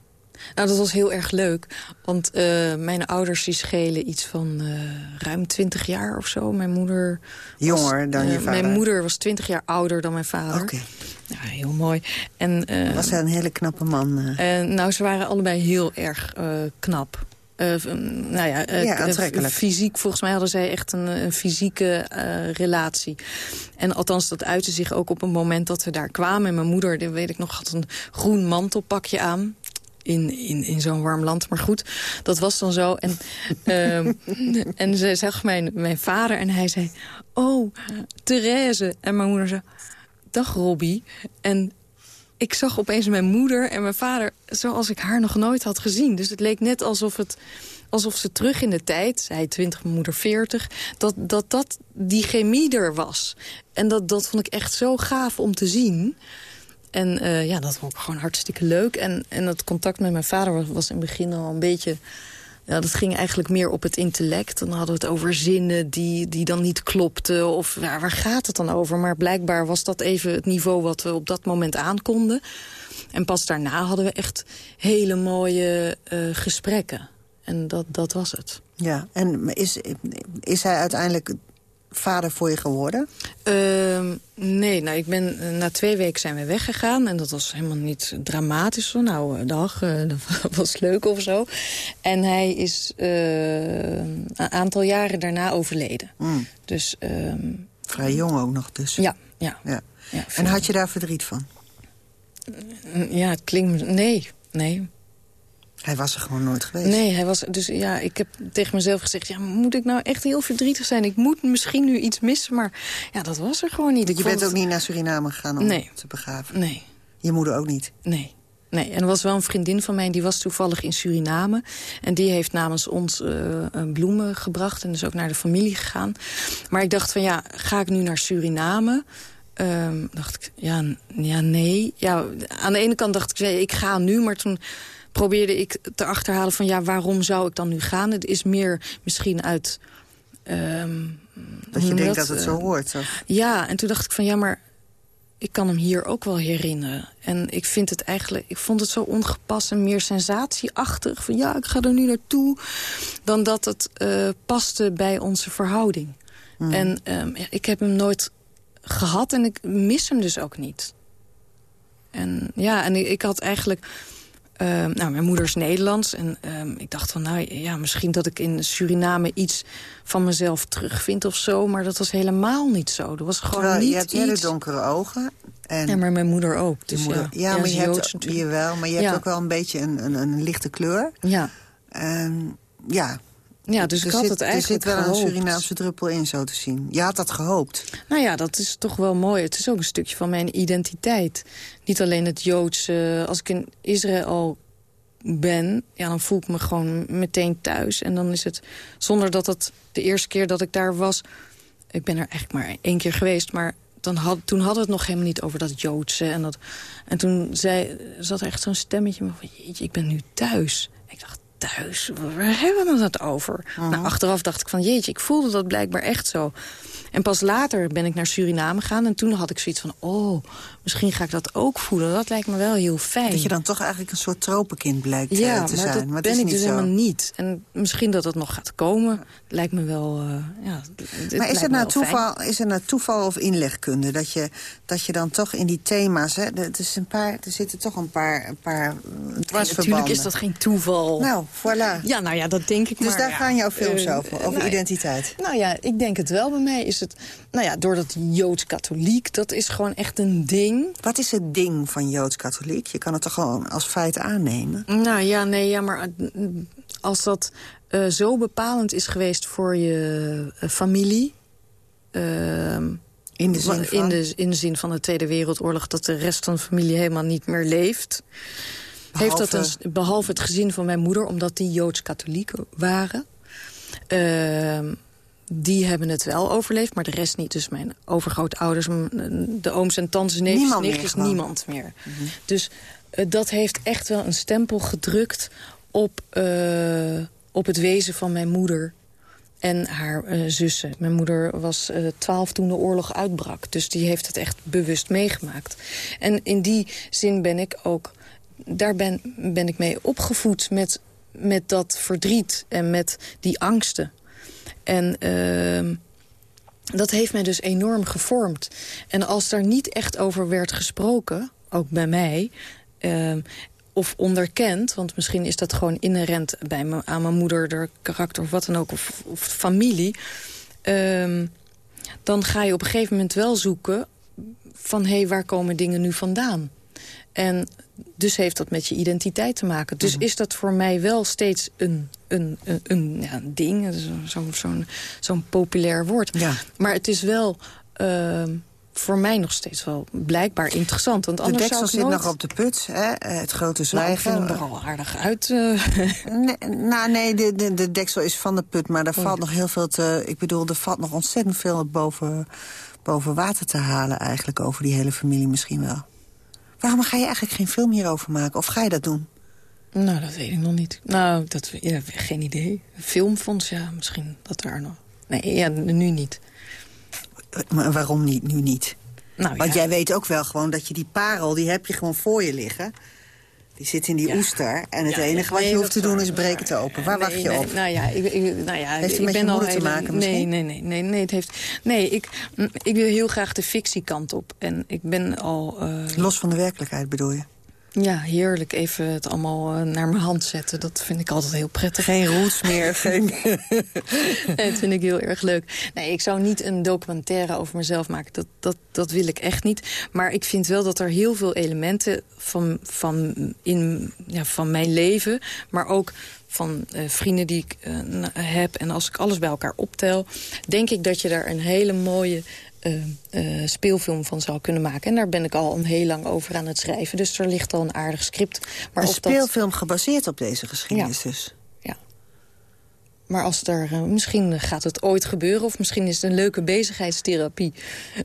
Speaker 6: Nou, dat was heel erg leuk. Want uh, mijn ouders die schelen iets van uh, ruim 20 jaar of zo. Mijn moeder...
Speaker 5: Jonger dan je
Speaker 6: uh,
Speaker 5: vader?
Speaker 6: Mijn moeder was 20 jaar ouder dan mijn vader.
Speaker 5: Oké.
Speaker 6: Ja, heel mooi. En,
Speaker 5: was hij een hele knappe man?
Speaker 6: nou, ze waren allebei heel erg knap. Uh, nou ja, uh,
Speaker 5: ja
Speaker 6: fysiek, volgens mij hadden zij echt een, een fysieke relatie. En althans, dat uitte zich ook op een moment dat we daar kwamen. En mijn moeder, weet ik nog, had een groen mantelpakje aan in, in, in zo'n warm land. Maar goed, dat was dan zo. En, uh, en ze zag mijn, mijn vader en hij zei... Oh, Therese. En mijn moeder zei... Dag Robbie. En ik zag opeens mijn moeder en mijn vader zoals ik haar nog nooit had gezien. Dus het leek net alsof, het, alsof ze terug in de tijd, zij 20, mijn moeder 40... dat dat, dat die chemie er was. En dat, dat vond ik echt zo gaaf om te zien... En uh, ja, dat vond ik gewoon hartstikke leuk. En, en het contact met mijn vader was, was in het begin al een beetje ja, dat ging eigenlijk meer op het intellect. Dan hadden we het over zinnen die, die dan niet klopten. Of ja, waar gaat het dan over? Maar blijkbaar was dat even het niveau wat we op dat moment aankonden. En pas daarna hadden we echt hele mooie uh, gesprekken. En dat, dat was het.
Speaker 5: Ja, en is, is hij uiteindelijk vader voor je geworden?
Speaker 6: Uh, nee, nou, ik ben, eh, na twee weken zijn we weggegaan. En dat was helemaal niet dramatisch. Zo, nou, eh, dag, uh, dat was leuk of zo. En hij is uh, een aantal jaren daarna overleden.
Speaker 5: Mm.
Speaker 6: Dus, ehm,
Speaker 5: Vrij jong ook nog dus.
Speaker 6: Ja, ja.
Speaker 5: ja. ja en had je daar verdriet van?
Speaker 6: Ja, het klinkt... Nee, nee.
Speaker 5: Hij was er gewoon nooit geweest.
Speaker 6: Nee, hij was. Dus ja, ik heb tegen mezelf gezegd: ja, moet ik nou echt heel verdrietig zijn? Ik moet misschien nu iets missen, maar ja, dat was er gewoon niet.
Speaker 5: je bent ook niet naar Suriname gegaan om nee. te begraven?
Speaker 6: Nee.
Speaker 5: Je moeder ook niet?
Speaker 6: Nee. Nee, en er was wel een vriendin van mij, die was toevallig in Suriname. En die heeft namens ons uh, bloemen gebracht en is ook naar de familie gegaan. Maar ik dacht van ja, ga ik nu naar Suriname? Um, dacht ik, ja, ja, nee. Ja, aan de ene kant dacht ik, ik ga nu, maar toen probeerde ik te achterhalen van ja, waarom zou ik dan nu gaan? Het is meer misschien uit... Um,
Speaker 5: dat je denkt dat, het zo hoort? Of?
Speaker 6: Ja, en toen dacht ik van ja, maar ik kan hem hier ook wel herinneren. En ik vind het eigenlijk, ik vond het zo ongepast en meer sensatieachtig. Van ja, ik ga er nu naartoe. Dan dat het uh, paste bij onze verhouding. Hmm. En um, ja, ik heb hem nooit gehad en ik mis hem dus ook niet. En ja, en ik, ik had eigenlijk uh, nou, mijn moeder is Nederlands. En uh, ik dacht van, nou ja, misschien dat ik in Suriname iets van mezelf terugvind of zo. Maar dat was helemaal niet zo. Dat was gewoon
Speaker 5: Terwijl,
Speaker 6: niet
Speaker 5: je hebt
Speaker 6: iets...
Speaker 5: hele donkere ogen. En
Speaker 6: ja, maar mijn moeder ook. Dus
Speaker 5: moeder,
Speaker 6: ja,
Speaker 5: ja, maar je hebt, je wel, maar je hebt ook wel een beetje een, een, een lichte kleur.
Speaker 6: Ja.
Speaker 5: En ja,
Speaker 6: ja, dus ik had
Speaker 5: zit,
Speaker 6: het eigenlijk
Speaker 5: Er zit wel
Speaker 6: gehoopt.
Speaker 5: een Surinaamse druppel in, zo te zien. Je had dat gehoopt.
Speaker 6: Nou ja, dat is toch wel mooi. Het is ook een stukje van mijn identiteit. Niet alleen het Joodse. Als ik in Israël ben, ja, dan voel ik me gewoon meteen thuis. En dan is het, zonder dat het de eerste keer dat ik daar was... Ik ben er eigenlijk maar één keer geweest, maar dan had, toen hadden we het nog helemaal niet over dat Joodse. En, dat, en toen zei, zat er echt zo'n stemmetje van, jeetje, ik ben nu thuis. Ik dacht, thuis? Waar hebben we het over?
Speaker 5: Mhm.
Speaker 6: Nou, achteraf dacht ik van, jeetje, ik voelde dat blijkbaar echt zo. En pas later ben ik naar Suriname gegaan. En toen had ik zoiets van, oh, misschien ga ik dat ook voelen. Dat lijkt me wel heel fijn.
Speaker 5: Dat je dan toch eigenlijk een soort tropenkind blijkt
Speaker 6: ja,
Speaker 5: uh, te
Speaker 6: maar
Speaker 5: zijn.
Speaker 6: dat
Speaker 5: maar het
Speaker 6: ben ik dus
Speaker 5: zo.
Speaker 6: helemaal niet. En misschien dat het nog gaat komen. Lijkt me wel, uh, ja... Het,
Speaker 5: maar is het, nou
Speaker 6: fijn.
Speaker 5: toeval, is het nou toeval of inlegkunde? Dat je, dat je dan toch in die thema's... Hè, er, is een paar, er zitten toch een paar, een paar
Speaker 6: Maar
Speaker 5: dwarsverbanden.
Speaker 6: natuurlijk is dat geen toeval.
Speaker 5: Nou, voilà.
Speaker 6: Ja, nou ja, dat denk ik
Speaker 5: Dus
Speaker 6: maar.
Speaker 5: daar
Speaker 6: ja.
Speaker 5: gaan jouw films
Speaker 6: Eh,
Speaker 5: over, over
Speaker 6: nou
Speaker 5: identiteit.
Speaker 6: Nou ja, ik denk het wel. Bij mij is het... Nou ja, door dat Joods-katholiek, dat is gewoon echt een ding.
Speaker 5: Wat is het ding van Joods-katholiek? Je kan het toch gewoon als feit aannemen?
Speaker 6: Nou ja, nee, ja, maar eh, als dat eh, zo bepalend is geweest voor je eh, familie... ehm,
Speaker 5: In de zin van?
Speaker 6: In de, in de zin van de Tweede Wereldoorlog... dat de rest van de familie helemaal niet meer leeft. Heeft dat
Speaker 5: Behalve-
Speaker 6: een, behalve het gezin van mijn moeder, omdat die Joods-katholieken waren. Ehm, die hebben het wel overleefd, maar de rest niet. Dus mijn overgrootouders, de ooms en tantes, neefjes,
Speaker 5: Niemand meer
Speaker 6: nichtjes, niemand meer. Dus eh, dat heeft echt wel een stempel gedrukt op, eh, op het wezen van mijn moeder en haar eh, zussen. Mijn moeder was twaalf toen de oorlog uitbrak. Dus die heeft het echt bewust meegemaakt. En in die zin ben ik ook... Daar ben, ben ik mee opgevoed met, met dat verdriet en met die angsten. En ehm, dat heeft mij dus enorm gevormd. En als daar niet echt over werd gesproken, ook bij mij... ehm, of onderkend, want misschien is dat gewoon inherent bij me, aan mijn moeder, haar karakter of wat dan ook, of, of familie. ehm, dan ga je op een gegeven moment wel zoeken van hé, hey, waar komen dingen nu vandaan? En dus heeft dat met je identiteit te maken. Dus is dat voor mij wel steeds een, een, een, een, ja, een ding, zo'n zo, zo'n zo'n populair woord.
Speaker 5: Ja.
Speaker 6: Maar het is wel ehm, voor mij nog steeds wel blijkbaar interessant. Want
Speaker 5: De deksel zit
Speaker 6: nooit...
Speaker 5: nog op de put, hè? eh, het grote
Speaker 6: Nou, ik
Speaker 5: zwijgen.
Speaker 6: vind hem er al aardig uit. eh.
Speaker 5: Nee, nou, nee, de, de, de deksel is van de put, maar er
Speaker 6: Oh.
Speaker 5: valt nog heel veel te... Ik bedoel, er valt nog ontzettend veel boven, boven water te halen eigenlijk... over die hele familie misschien wel. Waarom ga je eigenlijk geen film hierover maken? Of ga je dat doen?
Speaker 6: Nou, dat weet ik nog niet. Nou, dat, ja, geen idee. Filmfonds, ja, misschien dat daar nog... Nee, ja, nu niet.
Speaker 5: Maar waarom niet, nu niet?
Speaker 6: Nou,
Speaker 5: Want
Speaker 6: ja.
Speaker 5: jij weet ook wel gewoon dat je die parel, die heb je gewoon voor je liggen. Die zit in die
Speaker 6: Ja.
Speaker 5: oester. En het
Speaker 6: Ja,
Speaker 5: enige wat je hoeft te doen
Speaker 6: is
Speaker 5: breken te
Speaker 6: waar.
Speaker 5: open. Waar wacht je
Speaker 6: nee,
Speaker 5: op?
Speaker 6: Nou ja, ik, ik, nou ja,
Speaker 5: Heeft het
Speaker 6: ik
Speaker 5: met
Speaker 6: ben
Speaker 5: je
Speaker 6: al
Speaker 5: moeder te maken misschien?
Speaker 6: nee, nee, nee, nee, het heeft, nee ik, ik wil heel graag de fictiekant op. En ik ben al... eh,
Speaker 5: Los van de werkelijkheid bedoel je?
Speaker 6: Ja, heerlijk even het allemaal eh, naar mijn hand zetten. Dat vind ik altijd heel prettig.
Speaker 5: Geen roots meer, geen...
Speaker 6: Nee, dat vind ik heel erg leuk. Nee, ik zou niet een documentaire over mezelf maken. Dat, dat, dat wil ik echt niet. Maar ik vind wel dat er heel veel elementen van, van, in, ja, van mijn leven... maar ook van eh, vrienden die ik eh, heb. En als ik alles bij elkaar optel... denk ik dat je daar een hele mooie... eh, eh, speelfilm van zou kunnen maken. En daar ben ik al een heel lang over aan het schrijven. Dus er ligt al een aardig script. Maar
Speaker 5: een
Speaker 6: dat-
Speaker 5: speelfilm gebaseerd op deze geschiedenis dus.
Speaker 6: Maar als er, eh, misschien gaat het ooit gebeuren... of misschien is het een leuke bezigheidstherapie...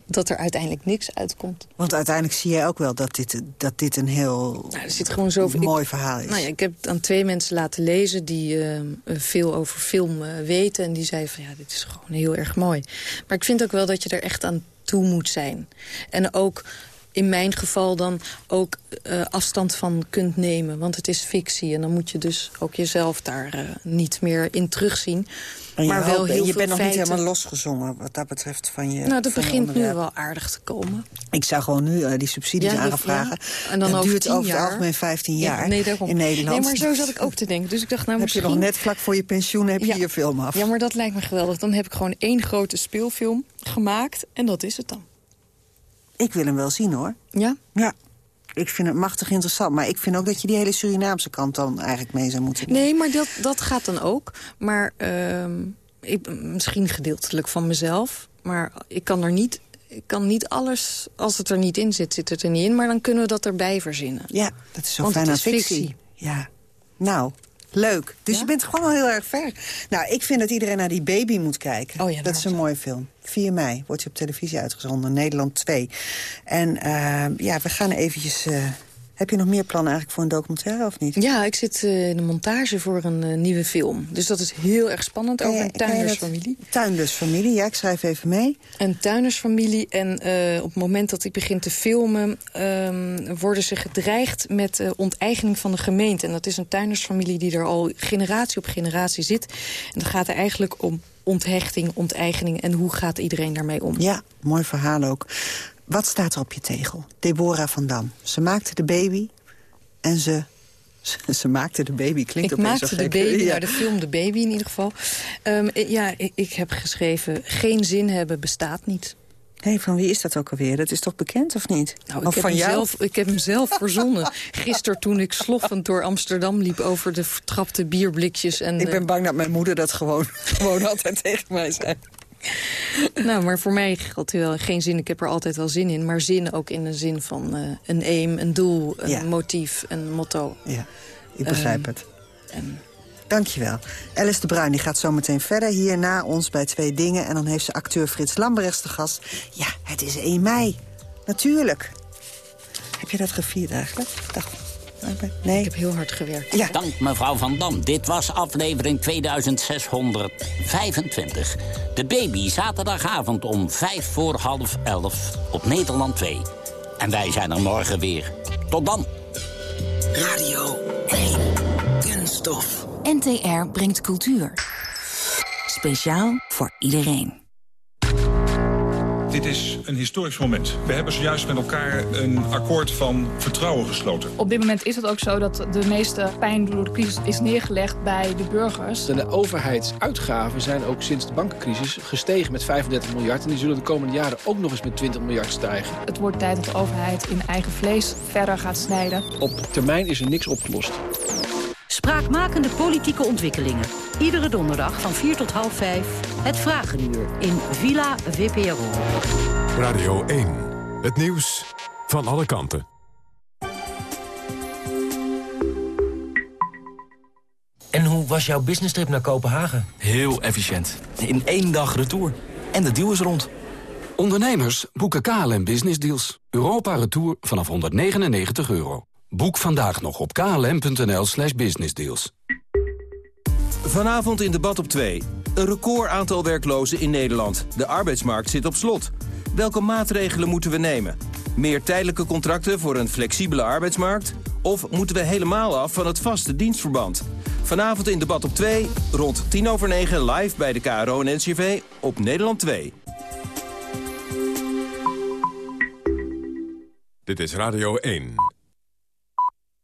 Speaker 6: dat er uiteindelijk niks uitkomt.
Speaker 5: Want uiteindelijk zie jij ook wel dat dit, dat dit een heel
Speaker 6: Nou, er zit gewoon zoveel...
Speaker 5: mooi
Speaker 6: ik,
Speaker 5: verhaal is.
Speaker 6: Nou ja, ik heb het aan twee mensen laten lezen... die eh, veel over film eh, weten. En die zeiden van ja, dit is gewoon heel erg mooi. Maar ik vind ook wel dat je er echt aan toe moet zijn. En ook in mijn geval dan ook eh, afstand van kunt nemen. Want het is fictie en dan moet je dus ook jezelf daar eh, niet meer in terugzien. Maar wel heel
Speaker 5: je
Speaker 6: veel
Speaker 5: bent nog niet helemaal losgezongen wat dat betreft van je
Speaker 6: Nou, dat begint nu wel aardig te komen.
Speaker 5: Ik zou gewoon nu eh, die subsidies
Speaker 6: Ja,
Speaker 5: aanvragen.
Speaker 6: ja. En dan
Speaker 5: dat
Speaker 6: over
Speaker 5: duurt
Speaker 6: 10
Speaker 5: over het algemeen 15
Speaker 6: Ja,
Speaker 5: jaar
Speaker 6: nee, daarom.
Speaker 5: in Nederland.
Speaker 6: Nee, maar zo zat ik ook te denken. Dus ik dacht, nou
Speaker 5: heb je
Speaker 6: misschien...
Speaker 5: nog net vlak voor je pensioen heb je je film af.
Speaker 6: Ja, maar dat lijkt me geweldig. Dan heb ik gewoon één grote speelfilm gemaakt. En dat is het dan.
Speaker 5: Ik wil hem wel zien hoor.
Speaker 6: Ja?
Speaker 5: Ja. Ik vind het machtig interessant. Maar ik vind ook dat je die hele Surinaamse kant dan eigenlijk mee zou moeten nemen.
Speaker 6: Nee, maar dat, dat gaat dan ook. Maar ehm, ik, misschien gedeeltelijk van mezelf. Maar ik kan er niet... Ik kan niet alles, als het er niet in zit, zit het er niet in. Maar dan kunnen we dat erbij verzinnen.
Speaker 5: Ja, dat is zo fijn aan fictie.
Speaker 6: fictie.
Speaker 5: Ja. Nou, leuk. Dus
Speaker 6: Ja?
Speaker 5: je bent gewoon al heel erg ver. Nou, ik vind dat iedereen naar die baby moet kijken.
Speaker 6: Oh ja,
Speaker 5: dat is een mooie film. 4 mei wordt hij op televisie uitgezonden, Nederland 2. En eh, ja, we gaan eventjes... eh, heb je nog meer plannen eigenlijk voor een documentaire of niet?
Speaker 6: Ja, ik zit eh, in de montage voor een eh, nieuwe film. Dus dat is heel erg spannend over een tuindersfamilie.
Speaker 5: Tuindersfamilie, ja, ik schrijf even mee.
Speaker 6: Een tuindersfamilie. En eh, op het moment dat ik begin te filmen... ehm, worden ze gedreigd met eh, onteigening van de gemeente. En dat is een tuindersfamilie die er al generatie op generatie zit. En het gaat er eigenlijk om onthechting, onteigening... en hoe gaat iedereen daarmee om.
Speaker 5: Ja, mooi verhaal ook. Wat staat er op je tegel? Deborah van Dam. Ze maakte de baby en ze... Ze, ze maakte de baby, klinkt
Speaker 6: Ik
Speaker 5: opeens
Speaker 6: maakte
Speaker 5: zo
Speaker 6: de baby,
Speaker 5: Ja.
Speaker 6: nou, de film De Baby in ieder geval. Ehm, eh, ja, ik, ik heb geschreven... geen zin hebben bestaat niet.
Speaker 5: Hé, van wie is dat ook alweer? Dat is toch bekend, of niet?
Speaker 6: Nou,
Speaker 5: of
Speaker 6: ik, heb
Speaker 5: van jou?
Speaker 6: mezelf, ik heb hem zelf verzonnen. Gisteren toen ik sloffend door Amsterdam liep... over de vertrapte bierblikjes. En,
Speaker 5: Ik ben bang dat mijn moeder dat gewoon, gewoon altijd tegen mij zei.
Speaker 6: Nou, maar voor mij geldt wel geen zin. Ik heb er altijd wel zin in. Maar zin ook in de zin van eh, een aim, een doel, een
Speaker 5: Ja.
Speaker 6: motief, een motto.
Speaker 5: Ja, ik begrijp
Speaker 6: Ehm,
Speaker 5: het.
Speaker 6: En
Speaker 5: Dankjewel. Alice de Bruin die gaat zo meteen verder hier na ons bij Twee Dingen. En dan heeft ze acteur Frits Lambrechts te gast. Ja, het is 1 mei. Natuurlijk. Heb je dat gevierd eigenlijk? Dag. Nee.
Speaker 6: ik heb heel hard gewerkt.
Speaker 5: Ja.
Speaker 4: Dank mevrouw Van Dam. Dit was aflevering 2625. De baby zaterdagavond om vijf voor half elf op Nederland 2. En wij zijn er morgen weer. Tot dan.
Speaker 11: Radio 1. Kunststof.
Speaker 12: NTR brengt cultuur. Speciaal voor iedereen.
Speaker 13: Dit is een historisch moment. We hebben zojuist met elkaar een akkoord van vertrouwen gesloten.
Speaker 14: Op dit moment is het ook zo dat de meeste pijn door de crisis is neergelegd bij de burgers.
Speaker 15: De overheidsuitgaven zijn ook sinds de bankencrisis gestegen met 35 miljard. En die zullen de komende jaren ook nog eens met 20 miljard stijgen.
Speaker 14: Het wordt tijd dat de overheid in eigen vlees verder gaat snijden.
Speaker 15: Op termijn is er niks opgelost.
Speaker 16: Spraakmakende politieke ontwikkelingen. Iedere donderdag van 4 tot half 5. Het Vragenuur in Villa VPRO.
Speaker 3: Radio 1. Het nieuws van alle kanten.
Speaker 17: En hoe was jouw business trip naar Kopenhagen?
Speaker 18: Heel efficiënt. In één dag retour. En de deal is rond.
Speaker 19: Ondernemers boeken KLM Business Deals. Europa Retour vanaf 199 euro. Boek vandaag nog op klm.nl slash businessdeals.
Speaker 20: Vanavond in debat op 2. Een record aantal werklozen in Nederland. De arbeidsmarkt zit op slot. Welke maatregelen moeten we nemen? Meer tijdelijke contracten voor een flexibele arbeidsmarkt? Of moeten we helemaal af van het vaste dienstverband? Vanavond in debat op 2, rond 10 over 9 live bij de KRO en NCV op Nederland 2.
Speaker 3: Dit is Radio 1.